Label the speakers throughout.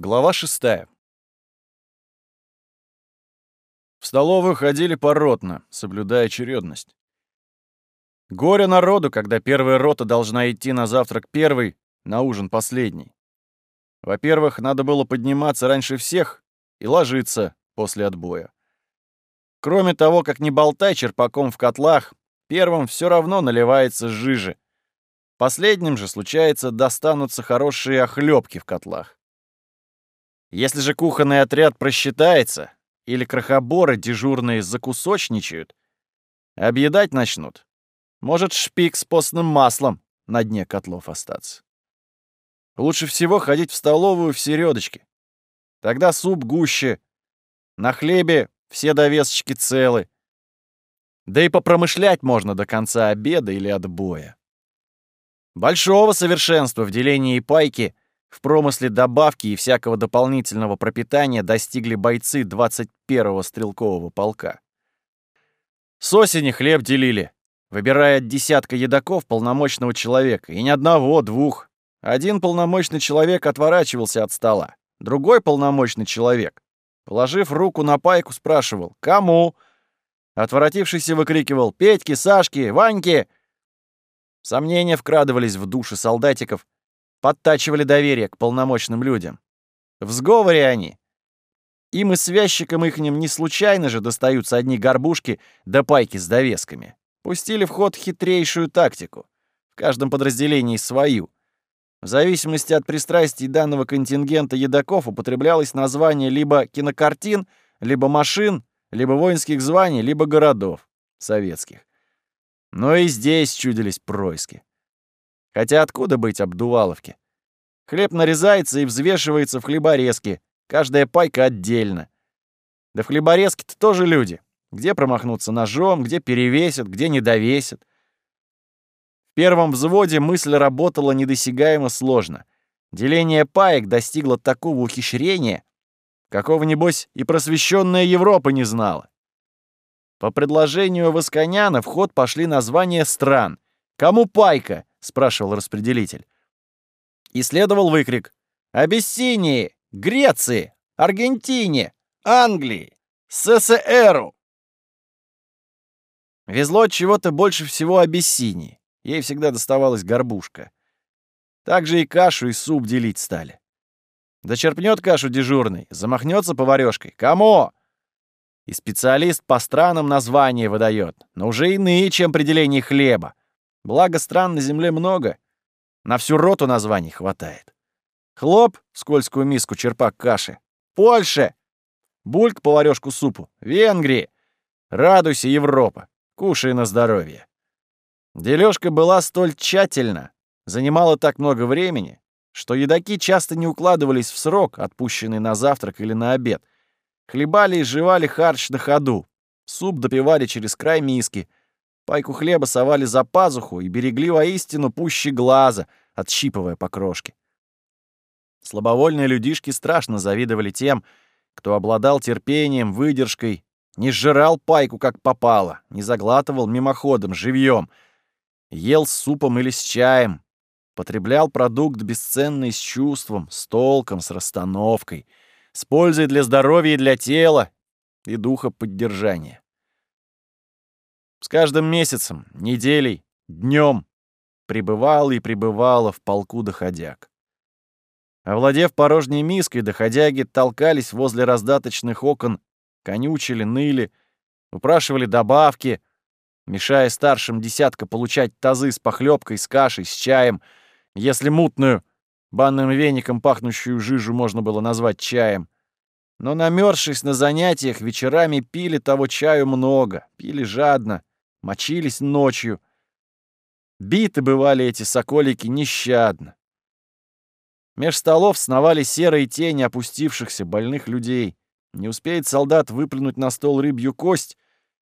Speaker 1: Глава шестая. В столовую ходили поротно, соблюдая очередность. Горе народу, когда первая рота должна идти на завтрак первый, на ужин последний. Во-первых, надо было подниматься раньше всех и ложиться после отбоя. Кроме того, как не болтай черпаком в котлах, первым все равно наливается жижи. Последним же, случается, достанутся хорошие охлебки в котлах. Если же кухонный отряд просчитается, или крохоборы дежурные закусочничают, объедать начнут. Может шпик с постным маслом на дне котлов остаться. Лучше всего ходить в столовую в середочке. Тогда суп гуще, на хлебе все довесочки целы. Да и попромышлять можно до конца обеда или отбоя. Большого совершенства в делении пайки в промысле добавки и всякого дополнительного пропитания достигли бойцы 21-го стрелкового полка. С осени хлеб делили, выбирая от десятка едоков полномочного человека, и ни одного, двух. Один полномочный человек отворачивался от стола, другой полномочный человек, положив руку на пайку, спрашивал «Кому?». Отворотившийся выкрикивал «Петьки, Сашки, Ваньки!». Сомнения вкрадывались в души солдатиков, подтачивали доверие к полномочным людям. В сговоре они. Им и связчикам ихним не случайно же достаются одни горбушки да пайки с довесками. Пустили в ход хитрейшую тактику. В каждом подразделении свою. В зависимости от пристрастий данного контингента едоков употреблялось название либо кинокартин, либо машин, либо воинских званий, либо городов советских. Но и здесь чудились происки. Хотя откуда быть обдуваловке? Хлеб нарезается и взвешивается в хлеборезке, каждая пайка отдельно. Да в хлеборезке-то тоже люди. Где промахнуться ножом, где перевесят, где не довесят. В первом взводе мысль работала недосягаемо сложно. Деление паек достигло такого ухищрения, какого, небось, и просвещенная Европа не знала. По предложению Восконяна в ход пошли названия стран. Кому пайка? — спрашивал распределитель. И следовал выкрик. «Абиссинии! Греции! Аргентине! Англии! СССРу!» Везло от чего-то больше всего Абиссинии. Ей всегда доставалась горбушка. Так же и кашу и суп делить стали. Зачерпнет кашу дежурный, замахнется поварёшкой. Кому? И специалист по странам названия выдает, но уже иные, чем определение хлеба. Благо стран на земле много. На всю роту названий хватает. Хлоп, скользкую миску черпак каши. Польша! Бульк, поварёшку супу. Венгрии! Радуйся, Европа! Кушай на здоровье. Дележка была столь тщательна, занимала так много времени, что едоки часто не укладывались в срок, отпущенный на завтрак или на обед. Хлебали и жевали харч на ходу. Суп допивали через край миски, Пайку хлеба совали за пазуху и берегли воистину пуще глаза, отщипывая по крошке. Слабовольные людишки страшно завидовали тем, кто обладал терпением, выдержкой, не сжирал пайку как попало, не заглатывал мимоходом, живьем, ел с супом или с чаем, потреблял продукт бесценный с чувством, с толком, с расстановкой, с пользой для здоровья и для тела и духа поддержания. С каждым месяцем, неделей, днем прибывало и прибывало в полку доходяг. Овладев порожней миской, доходяги толкались возле раздаточных окон, конючили, ныли, упрашивали добавки, мешая старшим десятка получать тазы с похлебкой, с кашей, с чаем, если мутную, банным веником пахнущую жижу можно было назвать чаем. Но, намерзшись на занятиях, вечерами пили того чаю много, пили жадно, мочились ночью. Биты бывали эти соколики нещадно. Меж столов сновали серые тени опустившихся больных людей. Не успеет солдат выплюнуть на стол рыбью кость,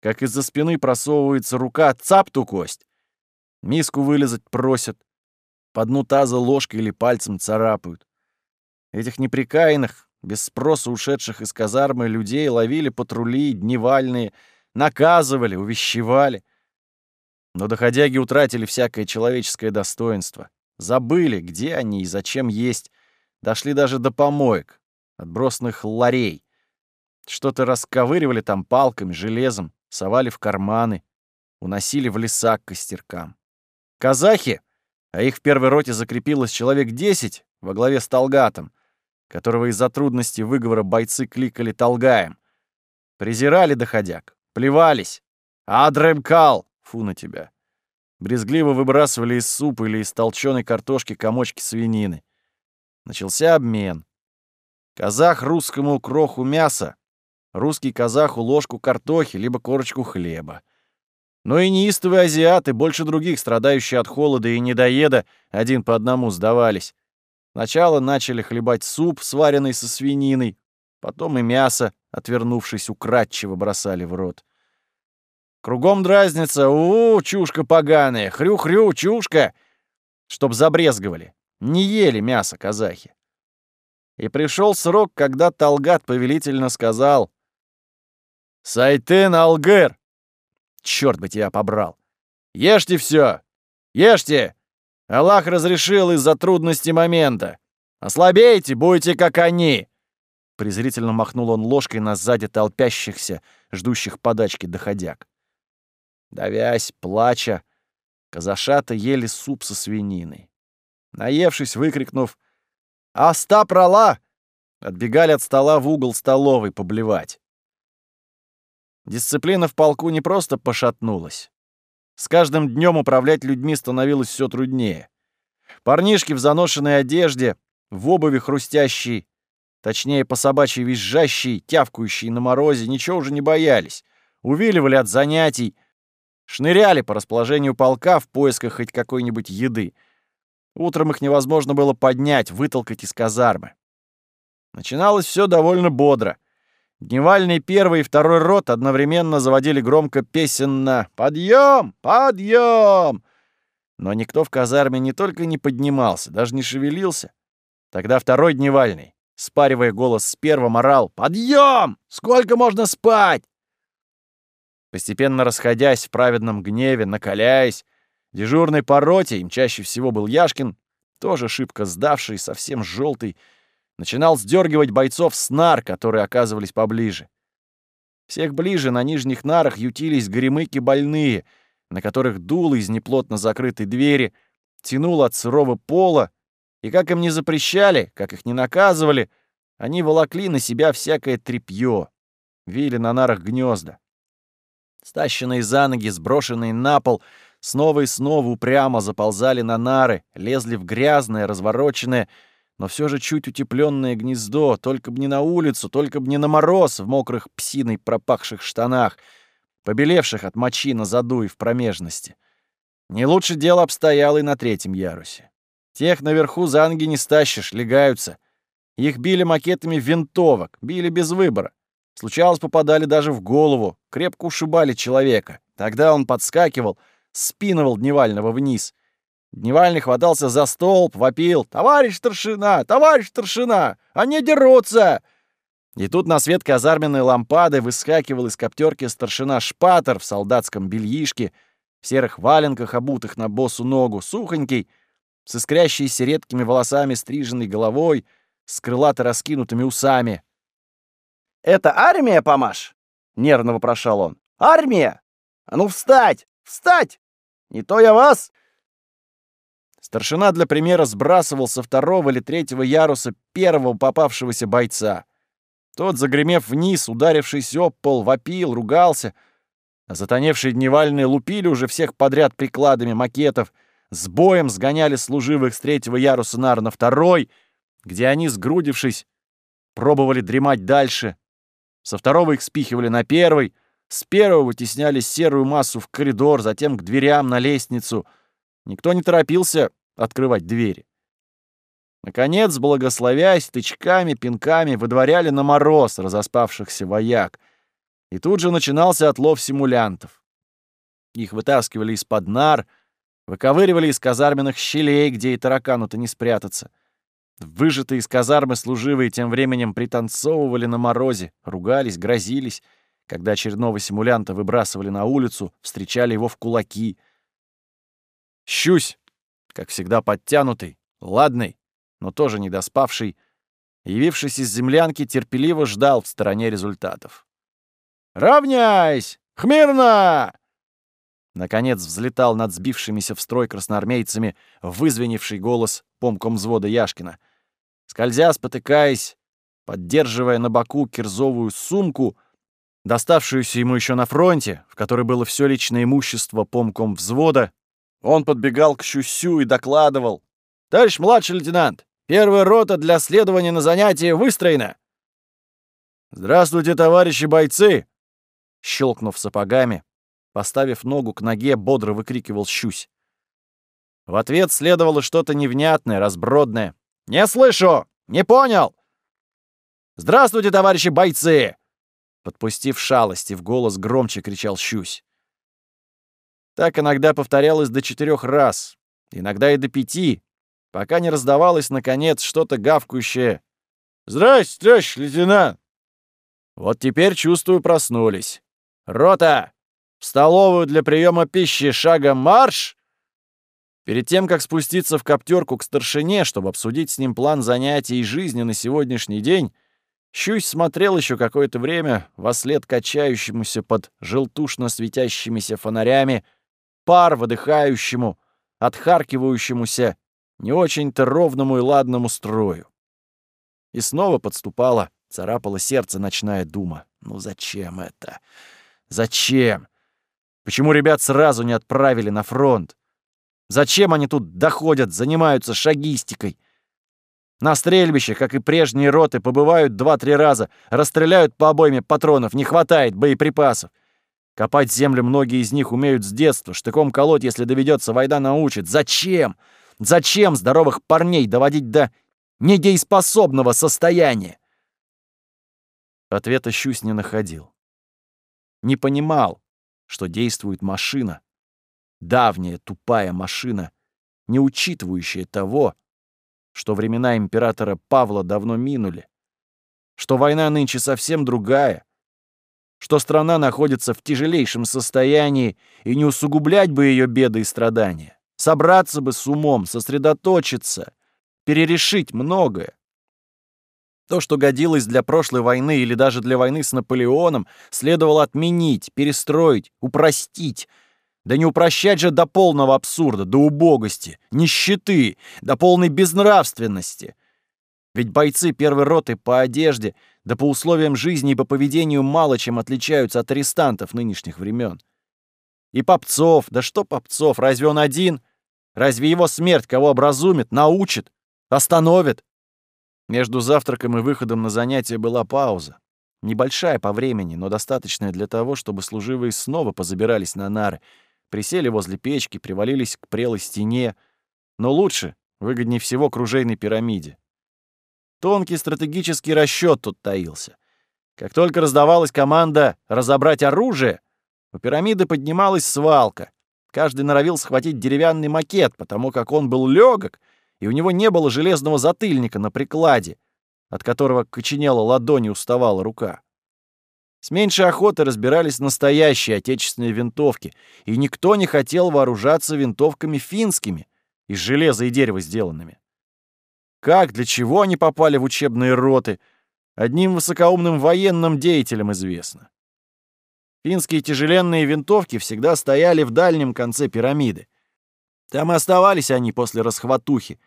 Speaker 1: как из-за спины просовывается рука, цап ту кость. Миску вылезать просят, по дну таза ложкой или пальцем царапают. Этих неприкаянных, без спроса ушедших из казармы людей ловили патрули, дневальные, наказывали, увещевали. Но доходяги утратили всякое человеческое достоинство. Забыли, где они и зачем есть. дошли даже до помоек, отбросных ларей. Что-то расковыривали там палками, железом, совали в карманы, уносили в леса к костеркам. Казахи, а их в первой роте закрепилось человек десять во главе с Талгатом, которого из-за трудностей выговора бойцы кликали Талгаем, презирали доходяг, плевались. «Адремкал! Фу на тебя!» Брезгливо выбрасывали из супа или из толченой картошки комочки свинины. Начался обмен. Казах русскому кроху мяса, русский казаху ложку картохи либо корочку хлеба. Но и неистовые азиаты, больше других страдающие от холода и недоеда, один по одному сдавались. Сначала начали хлебать суп, сваренный со свининой, потом и мясо, отвернувшись, украдчиво бросали в рот. Кругом дразнится, у, -у чушка поганая, хрю-хрю, чушка, чтоб забрезговали. Не ели мясо казахи. И пришел срок, когда Талгат повелительно сказал «Сайтын Алгыр!» Черт бы тебя побрал! Ешьте все! Ешьте! Аллах разрешил из-за трудности момента. Ослабейте, будете как они!» Презрительно махнул он ложкой на сзади толпящихся, ждущих подачки доходяг. Давясь, плача, казашата ели суп со свининой. Наевшись, выкрикнув «Остап прала!» отбегали от стола в угол столовой поблевать. Дисциплина в полку не просто пошатнулась. С каждым днем управлять людьми становилось все труднее. Парнишки в заношенной одежде, в обуви хрустящей, точнее, по собачьей визжащей, тявкающей на морозе, ничего уже не боялись. Увиливали от занятий, шныряли по расположению полка в поисках хоть какой-нибудь еды. Утром их невозможно было поднять, вытолкать из казармы. Начиналось все довольно бодро. Дневальный первый и второй рот одновременно заводили громко песенно «Подъем! Подъем!». Но никто в казарме не только не поднимался, даже не шевелился. Тогда второй дневальный, спаривая голос с первым, орал «Подъем! Сколько можно спать?» Постепенно расходясь в праведном гневе, накаляясь, дежурный по роте, им чаще всего был Яшкин, тоже шибко сдавший, совсем желтый, начинал сдергивать бойцов с нар, которые оказывались поближе. Всех ближе на нижних нарах ютились горемыки больные, на которых дуло из неплотно закрытой двери, тянуло от сырого пола, и как им не запрещали, как их не наказывали, они волокли на себя всякое тряпье, вили на нарах гнезда. Стащенные за ноги, сброшенные на пол, снова и снова упрямо заползали на нары, лезли в грязное, развороченное, но все же чуть утепленное гнездо, только бы не на улицу, только бы не на мороз в мокрых псиной пропахших штанах, побелевших от мочи на заду и в промежности. Не лучше дело обстояло и на третьем ярусе. Тех наверху за ноги не стащишь, легаются. Их били макетами винтовок, били без выбора. Случалось, попадали даже в голову, крепко ушибали человека. Тогда он подскакивал, спинывал Дневального вниз, Дневальный хватался за столб, вопил «Товарищ старшина! Товарищ старшина! Они дерутся!» И тут на свет казарменной лампады выскакивал из коптерки старшина Шпатер в солдатском бельишке, в серых валенках, обутых на босу ногу, сухонький, с искрящейся редкими волосами стриженной головой, с крылато раскинутыми усами. «Это армия, Помаш?» — нервно вопрошал он. «Армия! А ну встать! Встать! Не то я вас!» Старшина для примера сбрасывал со второго или третьего яруса первого попавшегося бойца. Тот, загремев вниз, ударившись об пол, вопил, ругался. А затоневшие дневальные лупили уже всех подряд прикладами макетов, с боем сгоняли служивых с третьего яруса нар на второй, где они, сгрудившись, пробовали дремать дальше. Со второго их спихивали на первый, с первого вытесняли серую массу в коридор, затем к дверям на лестницу. Никто не торопился открывать двери. Наконец, благословясь, тычками, пинками выдворяли на мороз разоспавшихся вояк. И тут же начинался отлов симулянтов. Их вытаскивали из-под нар, выковыривали из казарменных щелей, где и таракану-то не спрятаться. Выжатые из казармы служивые тем временем пританцовывали на морозе, ругались, грозились. Когда очередного симулянта выбрасывали на улицу, встречали его в кулаки. «Щусь!» как всегда подтянутый, ладный, но тоже недоспавший, явившись из землянки, терпеливо ждал в стороне результатов. «Равняйсь! Хмирно!» Наконец взлетал над сбившимися в строй красноармейцами вызвенивший голос помком взвода Яшкина. Скользя, спотыкаясь, поддерживая на боку кирзовую сумку, доставшуюся ему еще на фронте, в которой было все личное имущество помком взвода, он подбегал к Щусю и докладывал. «Товарищ младший лейтенант, первая рота для следования на занятия выстроена!» «Здравствуйте, товарищи бойцы!» Щелкнув сапогами, поставив ногу к ноге, бодро выкрикивал Щусь. В ответ следовало что-то невнятное, разбродное. «Не слышу! Не понял!» «Здравствуйте, товарищи бойцы!» Подпустив шалости, в голос громче кричал Щусь. Так иногда повторялось до четырех раз, иногда и до пяти, пока не раздавалось, наконец, что-то гавкающее. «Здрасте, товарищ лейтенант!» Вот теперь, чувствую, проснулись. «Рота! В столовую для приема пищи шагом марш!» Перед тем, как спуститься в коптерку к старшине, чтобы обсудить с ним план занятий и жизни на сегодняшний день, Щусь смотрел еще какое-то время во след качающемуся под желтушно светящимися фонарями, пар выдыхающему, отхаркивающемуся, не очень-то ровному и ладному строю. И снова подступала, царапала сердце ночная дума. Ну зачем это? Зачем? Почему ребят сразу не отправили на фронт? Зачем они тут доходят, занимаются шагистикой? На стрельбище, как и прежние роты, побывают два-три раза, расстреляют по обойме патронов, не хватает боеприпасов. Копать землю многие из них умеют с детства, штыком колоть, если доведется, война научит. Зачем? Зачем здоровых парней доводить до недееспособного состояния? Ответа Щусь не находил. Не понимал, что действует машина. Давняя тупая машина, не учитывающая того, что времена императора Павла давно минули, что война нынче совсем другая, что страна находится в тяжелейшем состоянии и не усугублять бы ее беды и страдания, собраться бы с умом, сосредоточиться, перерешить многое. То, что годилось для прошлой войны или даже для войны с Наполеоном, следовало отменить, перестроить, упростить. Да не упрощать же до полного абсурда, до убогости, нищеты, до полной безнравственности. Ведь бойцы первой роты по одежде, да по условиям жизни и по поведению мало чем отличаются от арестантов нынешних времен. И Попцов, да что Попцов, разве он один? Разве его смерть кого образумит, научит, остановит? Между завтраком и выходом на занятия была пауза. Небольшая по времени, но достаточная для того, чтобы служивые снова позабирались на нары, присели возле печки, привалились к прелой стене, но лучше, выгоднее всего, к ружейной пирамиде. Тонкий стратегический расчет тут таился. Как только раздавалась команда «разобрать оружие», у пирамиды поднималась свалка. Каждый норовил схватить деревянный макет, потому как он был легок и у него не было железного затыльника на прикладе, от которого коченела ладонь и уставала рука. С меньшей охотой разбирались настоящие отечественные винтовки, и никто не хотел вооружаться винтовками финскими, из железа и дерева сделанными. Как, для чего они попали в учебные роты, одним высокоумным военным деятелям известно. Финские тяжеленные винтовки всегда стояли в дальнем конце пирамиды. Там и оставались они после расхватухи,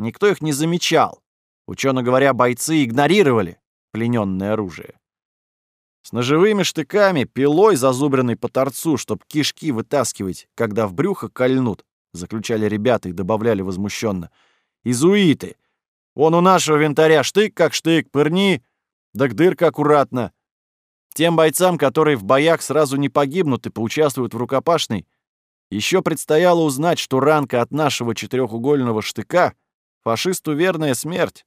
Speaker 1: Никто их не замечал. Учено говоря, бойцы игнорировали плененное оружие. С ножевыми штыками, пилой, зазубренной по торцу, чтоб кишки вытаскивать, когда в брюхо кольнут, заключали ребята и добавляли возмущенно. Изуиты! Он у нашего винтаря штык как штык, пырни, да к дырка аккуратно. Тем бойцам, которые в боях сразу не погибнут и поучаствуют в рукопашной, еще предстояло узнать, что ранка от нашего четырехугольного штыка — Фашисту верная смерть.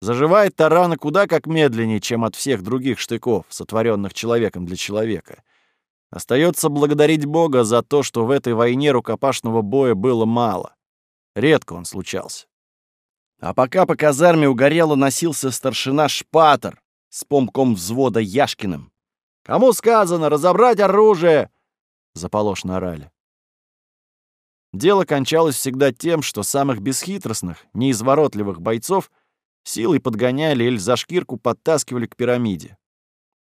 Speaker 1: Заживает тарана куда как медленнее, чем от всех других штыков, сотворенных человеком для человека. Остается благодарить Бога за то, что в этой войне рукопашного боя было мало. Редко он случался. А пока по казарме угорело носился старшина Шпатер с помком взвода Яшкиным. «Кому сказано разобрать оружие?» — заполошно орали. Дело кончалось всегда тем, что самых бесхитростных, неизворотливых бойцов силой подгоняли или за шкирку подтаскивали к пирамиде.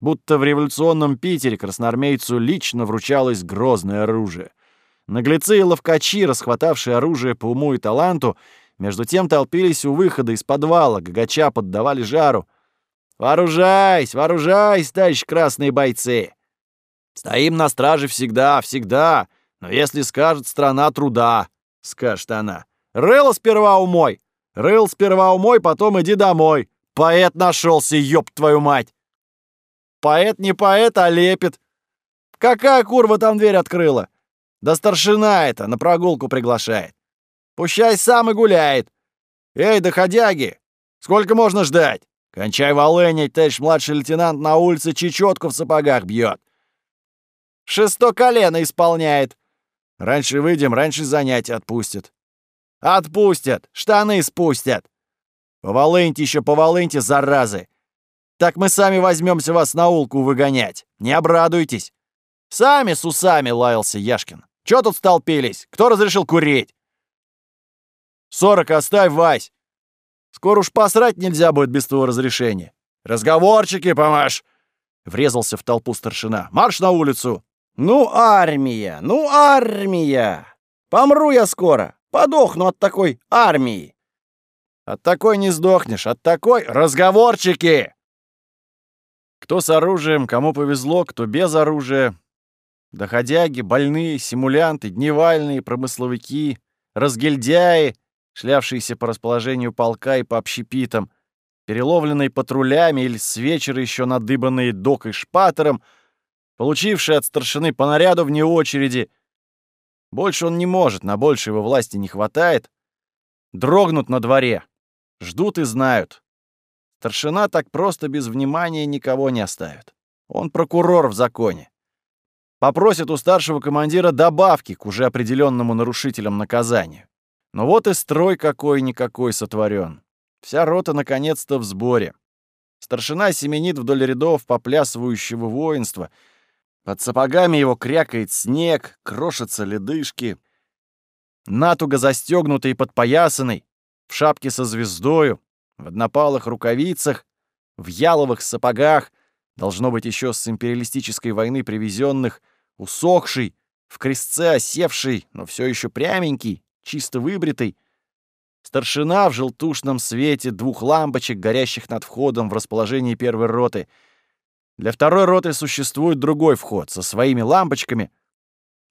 Speaker 1: Будто в революционном Питере красноармейцу лично вручалось грозное оружие. Наглецы и ловкачи, расхватавшие оружие по уму и таланту, между тем толпились у выхода из подвала, гагача поддавали жару. «Вооружайся, вооружайся, товарищ красные бойцы! Стоим на страже всегда, всегда, но если скажет страна труда, — скажет она. Рыло сперва умой, рыл сперва умой, потом иди домой. Поэт нашелся, ёб твою мать! Поэт не поэт, а лепит. Какая курва там дверь открыла? Да старшина это, на прогулку приглашает. Пущай сам и гуляет. Эй, доходяги, сколько можно ждать? Кончай волынить, товарищ младший лейтенант на улице чечетку в сапогах бьет. Шесто колено исполняет. Раньше выйдем, раньше занятия отпустят. Отпустят, штаны спустят. Поволыньте еще, поволыньте, заразы. Так мы сами возьмемся вас на улку выгонять. Не обрадуйтесь. Сами с усами лаялся Яшкин. Чё тут столпились? Кто разрешил курить? Сорок оставь, Вась. Скоро уж посрать нельзя будет без твоего разрешения. Разговорчики, помашь. Врезался в толпу старшина. Марш на улицу. Ну, армия, ну, армия. Помру я скоро. Подохну от такой армии. От такой не сдохнешь, от такой разговорчики. Кто с оружием, кому повезло, кто без оружия. Доходяги, больные, симулянты, дневальные, промысловики, разгильдяи, шлявшиеся по расположению полка и по общепитам, переловленные патрулями или с вечера еще надыбанные докой шпатором, получившие от старшины по наряду вне очереди. Больше он не может, на больше его власти не хватает. Дрогнут на дворе, ждут и знают. Старшина так просто без внимания никого не оставит. Он прокурор в законе. Попросит у старшего командира добавки к уже определенному нарушителям наказанию. Но вот и строй какой-никакой сотворен. Вся рота наконец-то в сборе. Старшина семенит вдоль рядов поплясывающего воинства. Под сапогами его крякает снег, крошатся ледышки. Натуго застегнутый и подпоясанный, в шапке со звездою, в однопалых рукавицах, в яловых сапогах, должно быть еще с империалистической войны привезенных, усохший, в крестце осевший, но все еще пряменький, чисто выбритый. Старшина в желтушном свете двух лампочек, горящих над входом в расположении первой роты. Для второй роты существует другой вход со своими лампочками.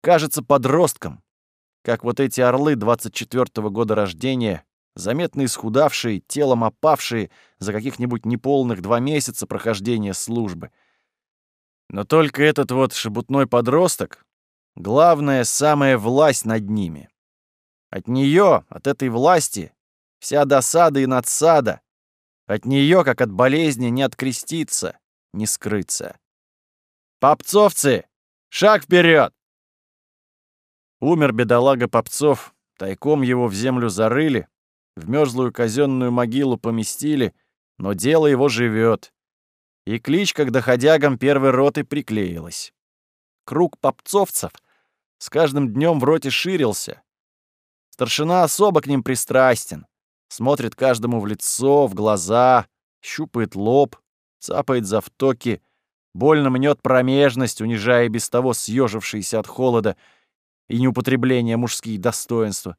Speaker 1: Кажется подростком, как вот эти орлы 24-го года рождения, заметно исхудавшие, телом опавшие за каких-нибудь неполных два месяца прохождения службы. Но только этот вот шебутной подросток — главная, самая власть над ними. От нее, от этой власти, вся досада и надсада. От нее, как от болезни, не откреститься, не скрыться. «Попцовцы! Шаг вперед! Умер бедолага Попцов, тайком его в землю зарыли, в мерзлую казенную могилу поместили, но дело его живет. И кличка к доходягам первой роты приклеилась. Круг попцовцев с каждым днем в роте ширился. Старшина особо к ним пристрастен. Смотрит каждому в лицо, в глаза, щупает лоб, цапает за втоки, больно мнет промежность, унижая без того съежившиеся от холода и неупотребления мужские достоинства.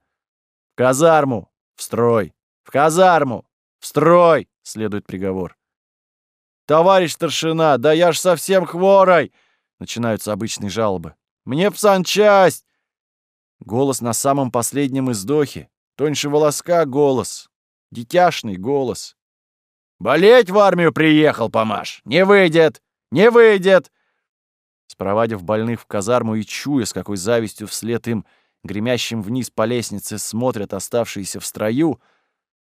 Speaker 1: В казарму! В строй! В казарму! В строй! Следует приговор. «Товарищ старшина, да я ж совсем хворой!» Начинаются обычные жалобы. «Мне в санчасть!» Голос на самом последнем издохе. Тоньше волоска голос. Дитяшный голос. «Болеть в армию приехал, Помаш! Не выйдет! Не выйдет!» Спровадив больных в казарму и чуя, с какой завистью вслед им гремящим вниз по лестнице смотрят оставшиеся в строю,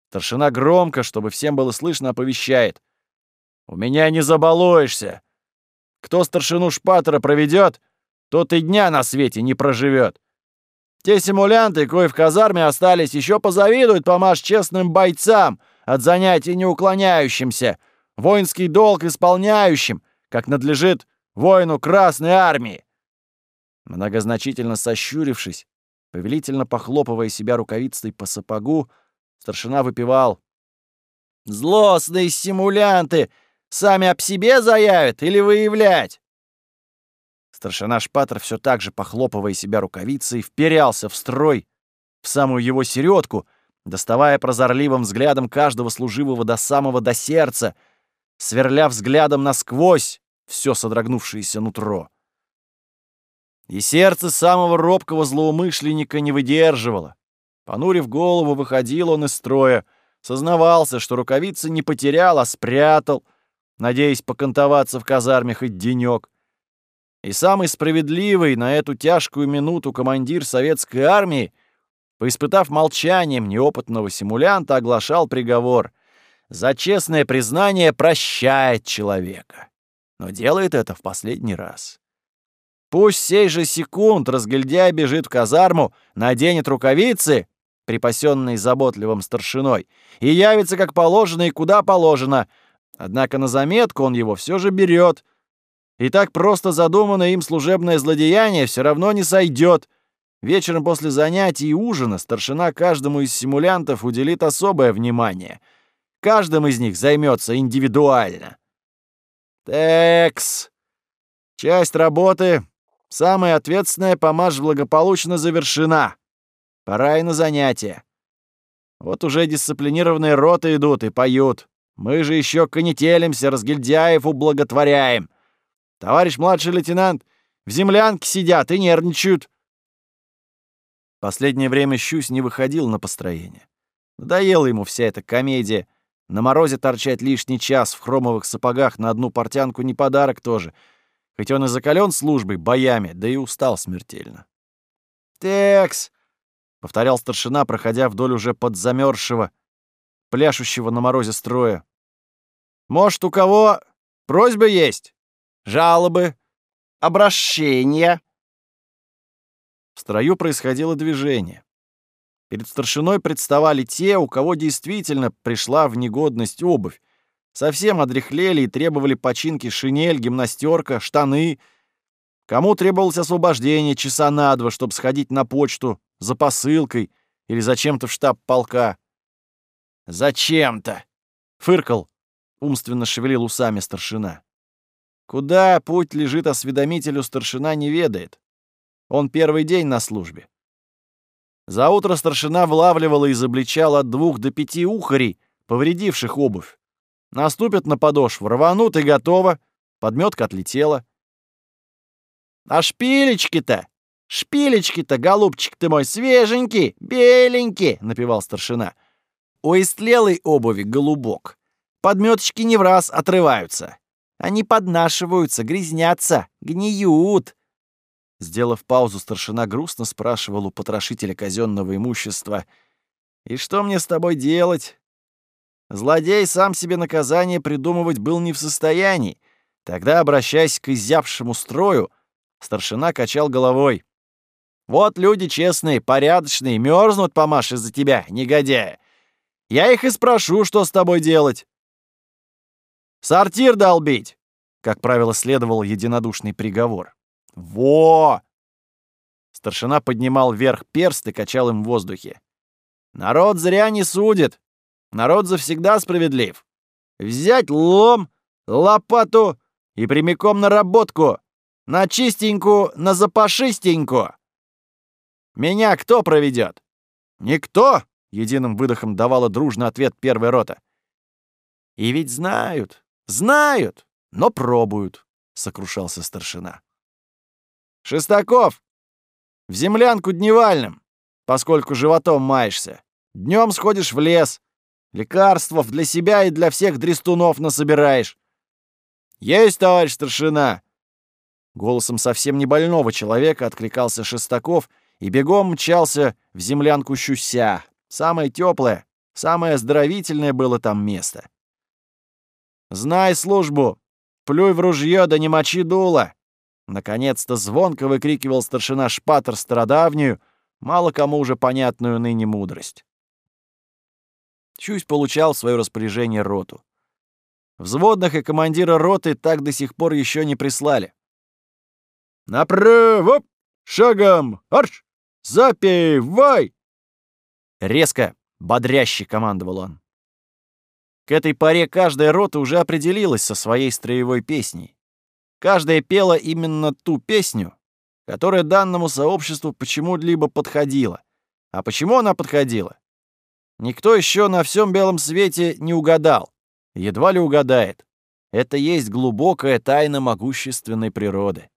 Speaker 1: старшина громко, чтобы всем было слышно, оповещает. «У меня не забалуешься! Кто старшину Шпатера проведет, тот и дня на свете не проживет. Те симулянты, кои в казарме остались, еще позавидуют помашь честным бойцам, от занятий не уклоняющимся, воинский долг исполняющим, как надлежит воину Красной Армии. Многозначительно сощурившись, Повелительно похлопывая себя рукавицей по сапогу, старшина выпивал. «Злостные симулянты! Сами об себе заявят или выявлять?» Старшина Шпатер все так же, похлопывая себя рукавицей, вперялся в строй, в самую его середку, доставая прозорливым взглядом каждого служивого до самого до сердца, сверля взглядом насквозь все содрогнувшееся нутро. И сердце самого робкого злоумышленника не выдерживало. Понурив голову, выходил он из строя, сознавался, что рукавицы не потерял, а спрятал, надеясь покантоваться в казарме хоть денёк. И самый справедливый на эту тяжкую минуту командир советской армии, поиспытав молчанием неопытного симулянта, оглашал приговор. За честное признание прощает человека, но делает это в последний раз. Пусть сей же секунд разгильдяй бежит в казарму, наденет рукавицы, припасенные заботливым старшиной, и явится как положено и куда положено. Однако на заметку он его все же берет — и так просто задуманное им служебное злодеяние все равно не сойдет. Вечером после занятий и ужина старшина каждому из симулянтов уделит особое внимание. Каждым из них займется индивидуально. Текс. Часть работы, самая ответственная, помашь благополучно завершена. Пора и на занятия. Вот уже дисциплинированные роты идут и поют. Мы же еще конетелимся, разгильдяев ублаготворяем. Товарищ младший лейтенант, в землянке сидят и нервничают. Последнее время Щусь не выходил на построение. Надоела ему вся эта комедия. На морозе торчать лишний час в хромовых сапогах на одну портянку не подарок тоже. Хоть он и закален службой, боями, да и устал смертельно. «Текс!» — повторял старшина, проходя вдоль уже подзамерзшего, пляшущего на морозе строя. «Может, у кого просьба есть?» жалобы, обращения. В строю происходило движение. Перед старшиной представали те, у кого действительно пришла в негодность обувь. Совсем одряхлели и требовали починки шинель, гимнастерка, штаны. Кому требовалось освобождение часа на два, чтобы сходить на почту за посылкой или зачем-то в штаб полка. «Зачем-то?» — фыркал, умственно шевелил усами старшина. Куда путь лежит осведомителю, старшина не ведает. Он первый день на службе. За утро старшина влавливала и изобличал от двух до пяти ухарей, повредивших обувь. Наступят на подошву, рванут и готово. Подметка отлетела. «А шпилечки-то? Шпилечки-то, голубчик ты мой, свеженький, беленький!» — напевал старшина. У истлелой обуви голубок. Подметочки не в раз отрываются. Они поднашиваются, грязнятся, гниют. Сделав паузу, старшина грустно спрашивал у потрошителя казенного имущества. «И что мне с тобой делать?» Злодей сам себе наказание придумывать был не в состоянии. Тогда, обращаясь к изябшему строю, старшина качал головой. «Вот люди честные, порядочные, мерзнут, помашь, из-за тебя, негодяя. Я их и спрошу, что с тобой делать. Сортир долбить!» Как правило, следовал единодушный приговор. «Во!» Старшина поднимал вверх перст и качал им в воздухе. «Народ зря не судит. Народ завсегда справедлив. Взять лом, лопату и прямиком на работку. На чистенькую, на запашистенькую. Меня кто проведет? Никто!» Единым выдохом давала дружный ответ первая рота. «И ведь знают, Знают, но пробуют, сокрушался старшина. Шестаков, в землянку дневальным, поскольку животом маешься. Днем сходишь в лес, лекарствов для себя и для всех дрестунов насобираешь. Есть, товарищ старшина. Голосом совсем не больного человека откликался Шестаков и бегом мчался в землянку Щуся. Самое теплое, самое оздоровительное было там место. Знай службу! Плюй в ружье, да не мочи дуло!» Наконец-то звонко выкрикивал старшина Шпатер страдавнюю, мало кому уже понятную ныне мудрость. Чусь получал в свое распоряжение роту. Взводных и командира роты так до сих пор еще не прислали. «Направо! Шагом! Арш! Запевай!» Резко, бодряще командовал он. К этой паре каждая рота уже определилась со своей строевой песней. Каждая пела именно ту песню, которая данному сообществу почему-либо подходила. А почему она подходила? Никто еще на всем белом свете не угадал. Едва ли угадает. Это есть глубокая тайна могущественной природы.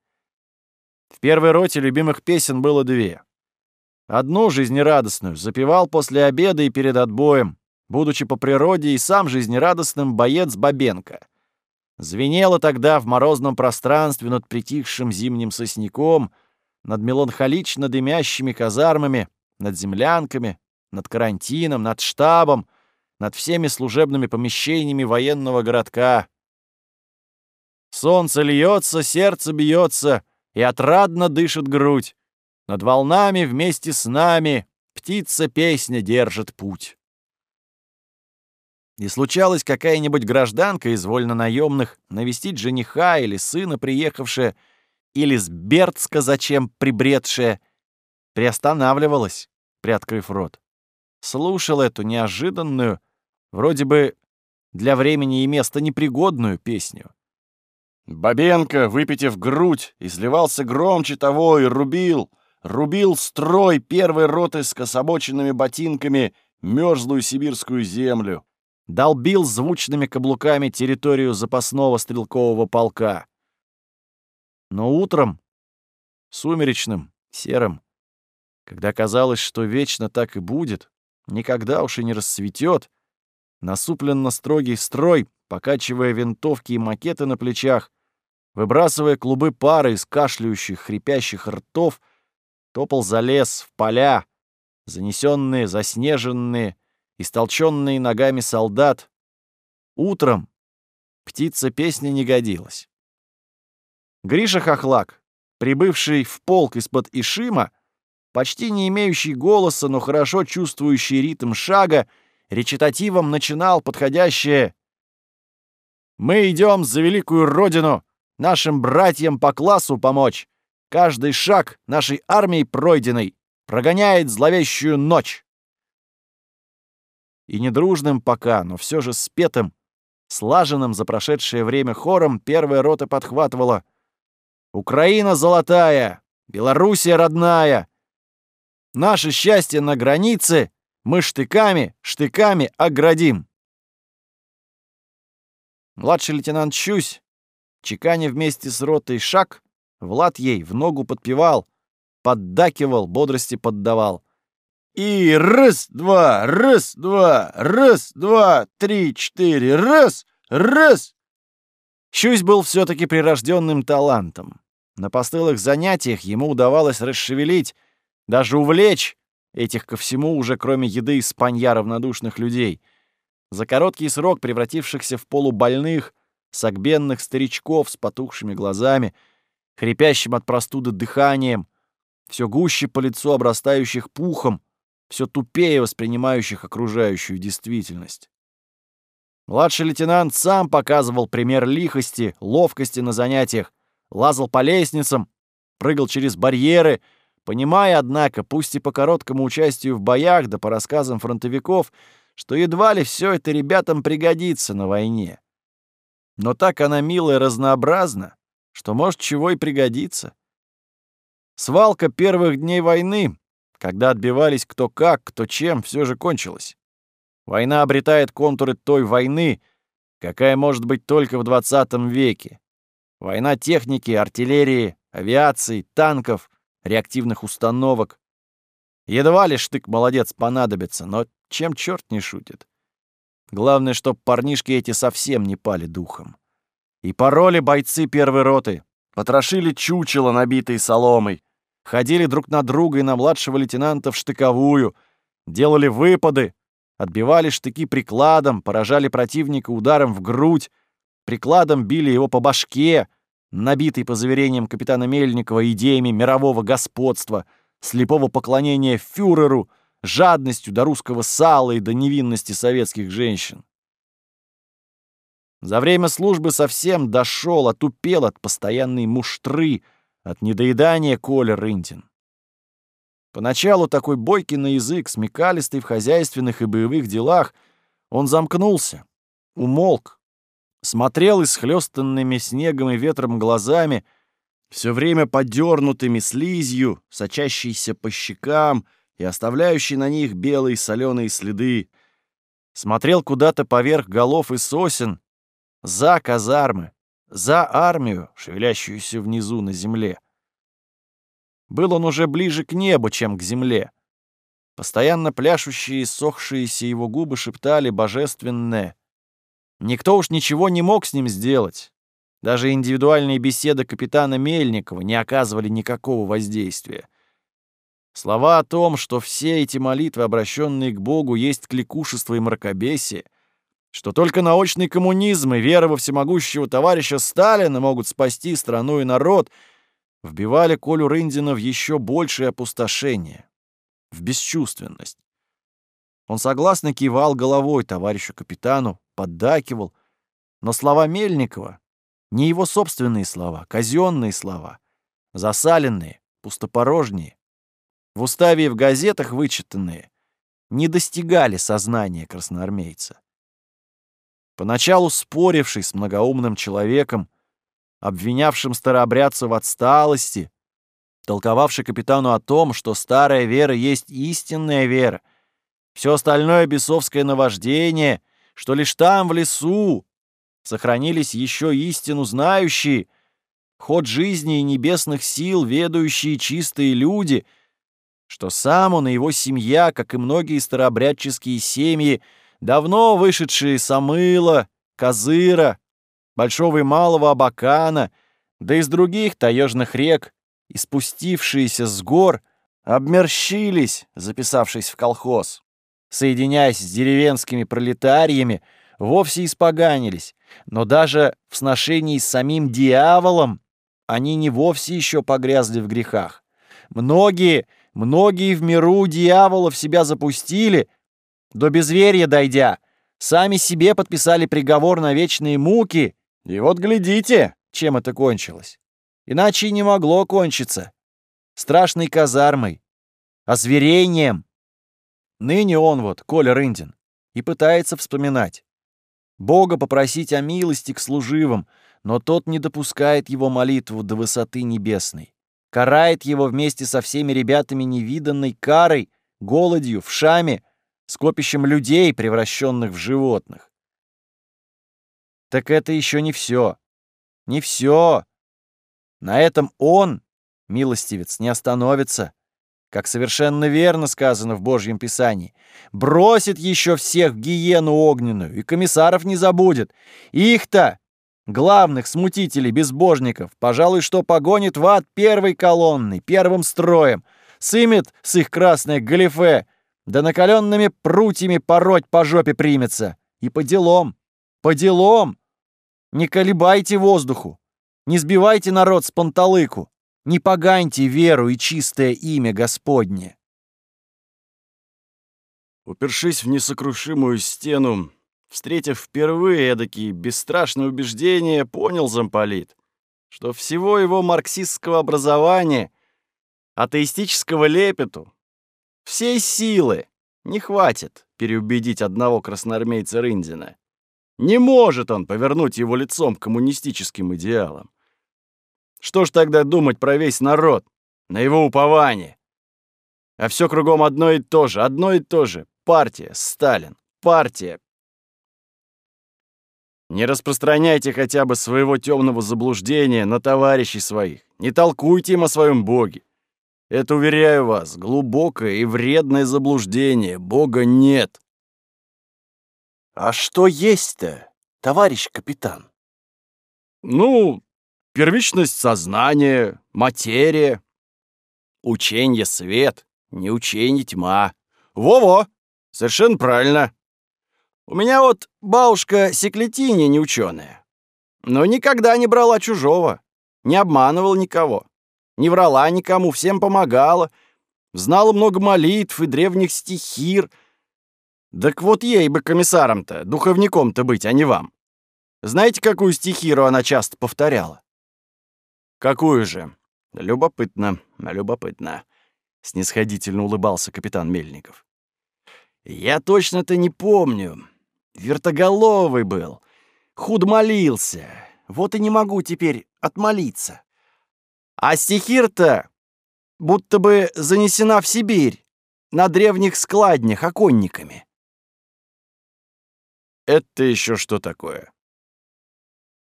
Speaker 1: В первой роте любимых песен было две. Одну жизнерадостную запевал после обеда и перед отбоем, будучи по природе и сам жизнерадостным боец Бабенко. Звенело тогда в морозном пространстве над притихшим зимним сосняком, над меланхолично дымящими казармами, над землянками, над карантином, над штабом, над всеми служебными помещениями военного городка. Солнце льется, сердце бьется, и отрадно дышит грудь. Над волнами вместе с нами птица песня держит путь. И случалась какая-нибудь гражданка из вольно-наемных навестить жениха или сына приехавшая, или с Бердска зачем прибредшая, приостанавливалась, приоткрыв рот. Слушал эту неожиданную, вроде бы для времени и места непригодную песню. Бабенко, выпитив грудь, изливался громче того и рубил, рубил строй первой роты с кособоченными ботинками мерзлую сибирскую землю долбил звучными каблуками территорию запасного стрелкового полка. Но утром, сумеречным, серым, когда казалось, что вечно так и будет, никогда уж и не расцветет, насупленно строгий строй, покачивая винтовки и макеты на плечах, выбрасывая клубы пары из кашляющих, хрипящих ртов, топал за лес, в поля, занесенные, заснеженные, истолченный ногами солдат. Утром птица песни не годилась. Гриша Хохлак, прибывший в полк из-под Ишима, почти не имеющий голоса, но хорошо чувствующий ритм шага, речитативом начинал подходящее «Мы идем за великую родину, нашим братьям по классу помочь. Каждый шаг нашей армии пройденный прогоняет зловещую ночь» и недружным пока, но все же спетым, слаженным за прошедшее время хором первая рота подхватывала «Украина золотая! Белоруссия родная! Наше счастье на границе! Мы штыками, штыками оградим!» Младший лейтенант Щусь, чеканя вместе с ротой шаг, Влад ей в ногу подпевал, поддакивал, бодрости поддавал — и раз-два, раз-два, раз-два, три-четыре, раз, раз. Щусь был все-таки прирожденным талантом. На постылых занятиях ему удавалось расшевелить, даже увлечь этих ко всему уже кроме еды из спанья равнодушных людей. За короткий срок превратившихся в полубольных, согбенных старичков с потухшими глазами, хрипящим от простуды дыханием, все гуще по лицу обрастающих пухом, все тупее воспринимающих окружающую действительность. Младший лейтенант сам показывал пример лихости, ловкости на занятиях, лазал по лестницам, прыгал через барьеры, понимая, однако, пусть и по короткому участию в боях, да по рассказам фронтовиков, что едва ли все это ребятам пригодится на войне. Но так она милая и разнообразна, что может чего и пригодится. Свалка первых дней войны когда отбивались кто как, кто чем, все же кончилось. Война обретает контуры той войны, какая может быть только в 20 веке. Война техники, артиллерии, авиации, танков, реактивных установок. Едва ли штык-молодец понадобится, но чем черт не шутит. Главное, чтоб парнишки эти совсем не пали духом. И пароли бойцы первой роты, потрошили чучело, набитые соломой, ходили друг на друга и на младшего лейтенанта в штыковую, делали выпады, отбивали штыки прикладом, поражали противника ударом в грудь, прикладом били его по башке, набитый, по заверениям капитана Мельникова, идеями мирового господства, слепого поклонения фюреру, жадностью до русского сала и до невинности советских женщин. За время службы совсем дошел, отупел от постоянной муштры — от недоедания Коля Рынтин. Поначалу такой бойкий на язык, смекалистый в хозяйственных и боевых делах, он замкнулся, умолк, смотрел исхлёстанными снегом и ветром глазами, все время подернутыми слизью, сочащейся по щекам и оставляющей на них белые соленые следы, смотрел куда-то поверх голов и сосен, за казармы, за армию, шевелящуюся внизу на земле. Был он уже ближе к небу, чем к земле. Постоянно пляшущие, сохшиеся его губы шептали божественное. Никто уж ничего не мог с ним сделать. Даже индивидуальные беседы капитана Мельникова не оказывали никакого воздействия. Слова о том, что все эти молитвы, обращенные к Богу, есть кликушество и мракобесие, что только научный коммунизм и вера во всемогущего товарища Сталина могут спасти страну и народ — вбивали Колю Рындина в еще большее опустошение, в бесчувственность. Он согласно кивал головой товарищу капитану, поддакивал, но слова Мельникова, не его собственные слова, казенные слова, засаленные, пустопорожние, в уставе и в газетах вычитанные, не достигали сознания красноармейца. Поначалу споривший с многоумным человеком, обвинявшим старообрядца в отсталости, толковавший капитану о том, что старая вера есть истинная вера, все остальное бесовское наваждение, что лишь там, в лесу, сохранились еще истину знающие, ход жизни и небесных сил, ведающие чистые люди, что сам он и его семья, как и многие старообрядческие семьи, давно вышедшие с Амыла, Козыра, Большого и Малого Абакана, да из других таежных рек, и спустившиеся с гор, обмерщились, записавшись в колхоз. Соединяясь с деревенскими пролетариями, вовсе испоганились, но даже в сношении с самим дьяволом они не вовсе еще погрязли в грехах. Многие, многие в миру дьявола в себя запустили, до безверия дойдя, сами себе подписали приговор на вечные муки и вот глядите, чем это кончилось. Иначе и не могло кончиться. Страшной казармой, озверением. Ныне он вот, Коля Рындин, и пытается вспоминать. Бога попросить о милости к служивым, но тот не допускает его молитву до высоты небесной. Карает его вместе со всеми ребятами невиданной карой, голодью, вшами, скопищем людей, превращенных в животных. Так это еще не все. Не все. На этом он, милостивец, не остановится. Как совершенно верно сказано в Божьем Писании. Бросит еще всех в гиену огненную, и комиссаров не забудет. Их-то, главных смутителей, безбожников, пожалуй, что погонит в ад первой колонной, первым строем, сымет с их красной галифе, да накаленными прутьями пороть по жопе примется. И по делам, по делам. Не колебайте воздуху, не сбивайте народ с панталыку, не поганьте веру и чистое имя Господне.
Speaker 2: Упершись в несокрушимую стену, встретив впервые эдакие бесстрашные убеждения, понял замполит, что всего его марксистского образования, атеистического лепету, всей силы не хватит переубедить одного красноармейца Рындина. Не может он повернуть его лицом к коммунистическим идеалам. Что ж тогда думать про весь народ, на его упование? А все кругом одно и то же, одно и то же. Партия, Сталин, партия. Не распространяйте хотя бы своего темного заблуждения на товарищей своих. Не толкуйте им о своем Боге. Это, уверяю вас, глубокое и вредное заблуждение. Бога нет.
Speaker 3: А что есть-то, товарищ капитан?
Speaker 2: Ну, первичность сознания, материя, ученье свет, не ученье тьма. Во-во, совершенно правильно. У меня вот бабушка Секлетини не ученая, но никогда не брала чужого, не обманывала никого, не врала никому, всем помогала, знала много молитв и древних стихир — так вот ей бы комиссаром-то, духовником-то быть, а не вам. Знаете, какую стихиру она часто повторяла? Какую же? Любопытно, любопытно. — снисходительно улыбался капитан Мельников. «Я точно-то не помню. Вертоголовый был. Худ молился. Вот и не могу теперь отмолиться. А стихир-то будто бы занесена в Сибирь на древних складнях оконниками. Это еще что такое?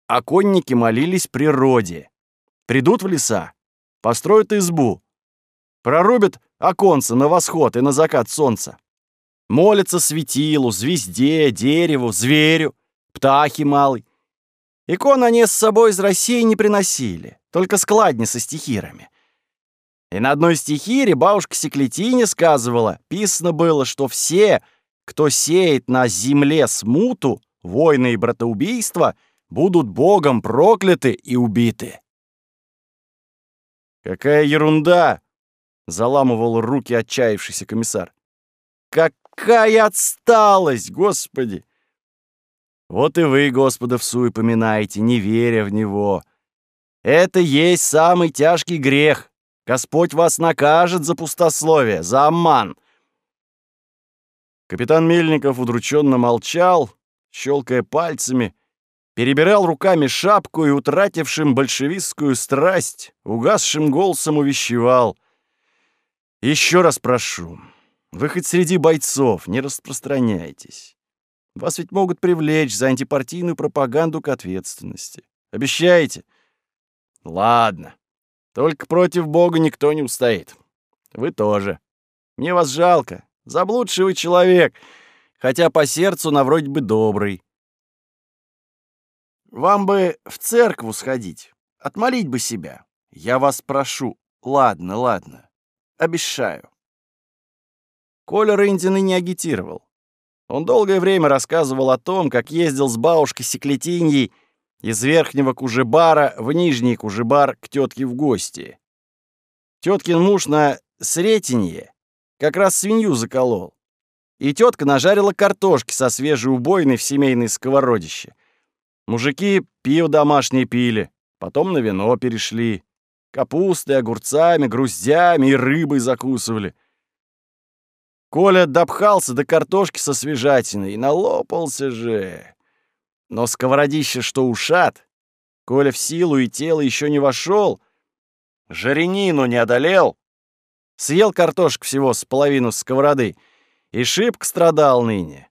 Speaker 2: Оконники молились природе. Придут в леса, построят избу, прорубят оконца на восход и на закат солнца. Молятся светилу, звезде, дереву, зверю, птахи малый. Икон они с собой из России не приносили, только складни со стихирами. И на одной стихире бабушка Секлетине сказывала, писано было, что все, кто сеет на земле смуту, войны и братоубийства, будут богом прокляты и убиты. «Какая ерунда!» — заламывал руки отчаявшийся комиссар. «Какая отсталость, Господи!» Вот и вы Господа в суе поминаете, не веря в Него. Это есть самый тяжкий грех. Господь вас накажет за пустословие, за обман. Капитан Мельников удрученно молчал, щелкая пальцами, перебирал руками шапку и, утратившим большевистскую страсть, угасшим голосом увещевал. «Еще раз прошу, вы хоть среди бойцов не распространяйтесь. Вас ведь могут привлечь за антипартийную пропаганду к ответственности. Обещаете?» «Ладно. Только против Бога никто не устоит. Вы тоже. Мне вас жалко. Заблудший вы человек, хотя по сердцу на вроде бы добрый. Вам бы в церкву сходить, отмолить бы себя. Я вас прошу. Ладно, ладно. Обещаю. Коля Рындин не агитировал. Он долгое время рассказывал о том, как ездил с бабушкой Секлетиньей из Верхнего Кужебара в Нижний Кужебар к тетке в гости. Теткин муж на Сретенье как раз свинью заколол. И тетка нажарила картошки со свежей убойной в семейной сковородище. Мужики пиво домашнее пили, потом на вино перешли. Капустой, огурцами, груздями и рыбой закусывали. Коля допхался до картошки со свежатиной и налопался же. Но сковородище, что ушат, Коля в силу и тело еще не вошел, жаренину не одолел, съел картошку всего с половину сковороды и шибко страдал ныне.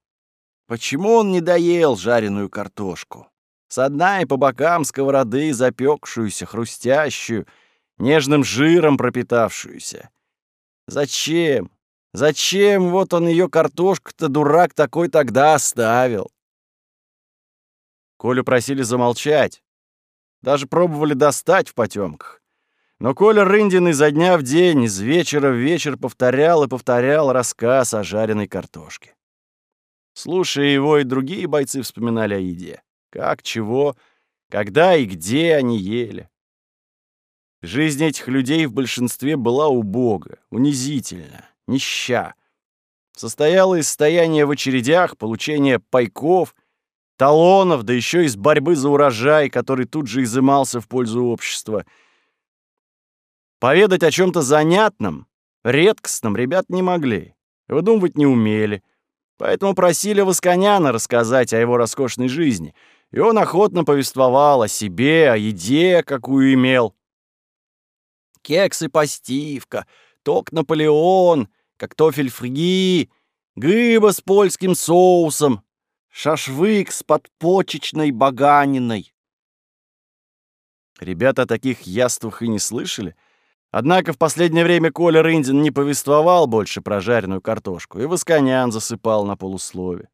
Speaker 2: Почему он не доел жареную картошку? С дна и по бокам сковороды запекшуюся, хрустящую, нежным жиром пропитавшуюся. Зачем? Зачем вот он ее картошку-то, дурак такой, тогда оставил? Колю просили замолчать. Даже пробовали достать в потемках. Но Коля Рындин изо дня в день, из вечера в вечер повторял и повторял рассказ о жареной картошке. Слушая его, и другие бойцы вспоминали о еде. Как, чего, когда и где они ели. Жизнь этих людей в большинстве была убога, унизительна, нища. Состояла из стояния в очередях, получения пайков, талонов, да еще из борьбы за урожай, который тут же изымался в пользу общества. Поведать о чем-то занятном, редкостном ребят не могли, выдумывать не умели. Поэтому просили Восконяна рассказать о его роскошной жизни, и он охотно повествовал о себе, о еде, какую имел. Кексы постивка, ток Наполеон, коктофель фри, гриба с польским соусом, шашвык с подпочечной баганиной. Ребята о таких яствах и не слышали. Однако в последнее время Коля Рындин не повествовал больше про жареную картошку, и Восконян засыпал на полуслове.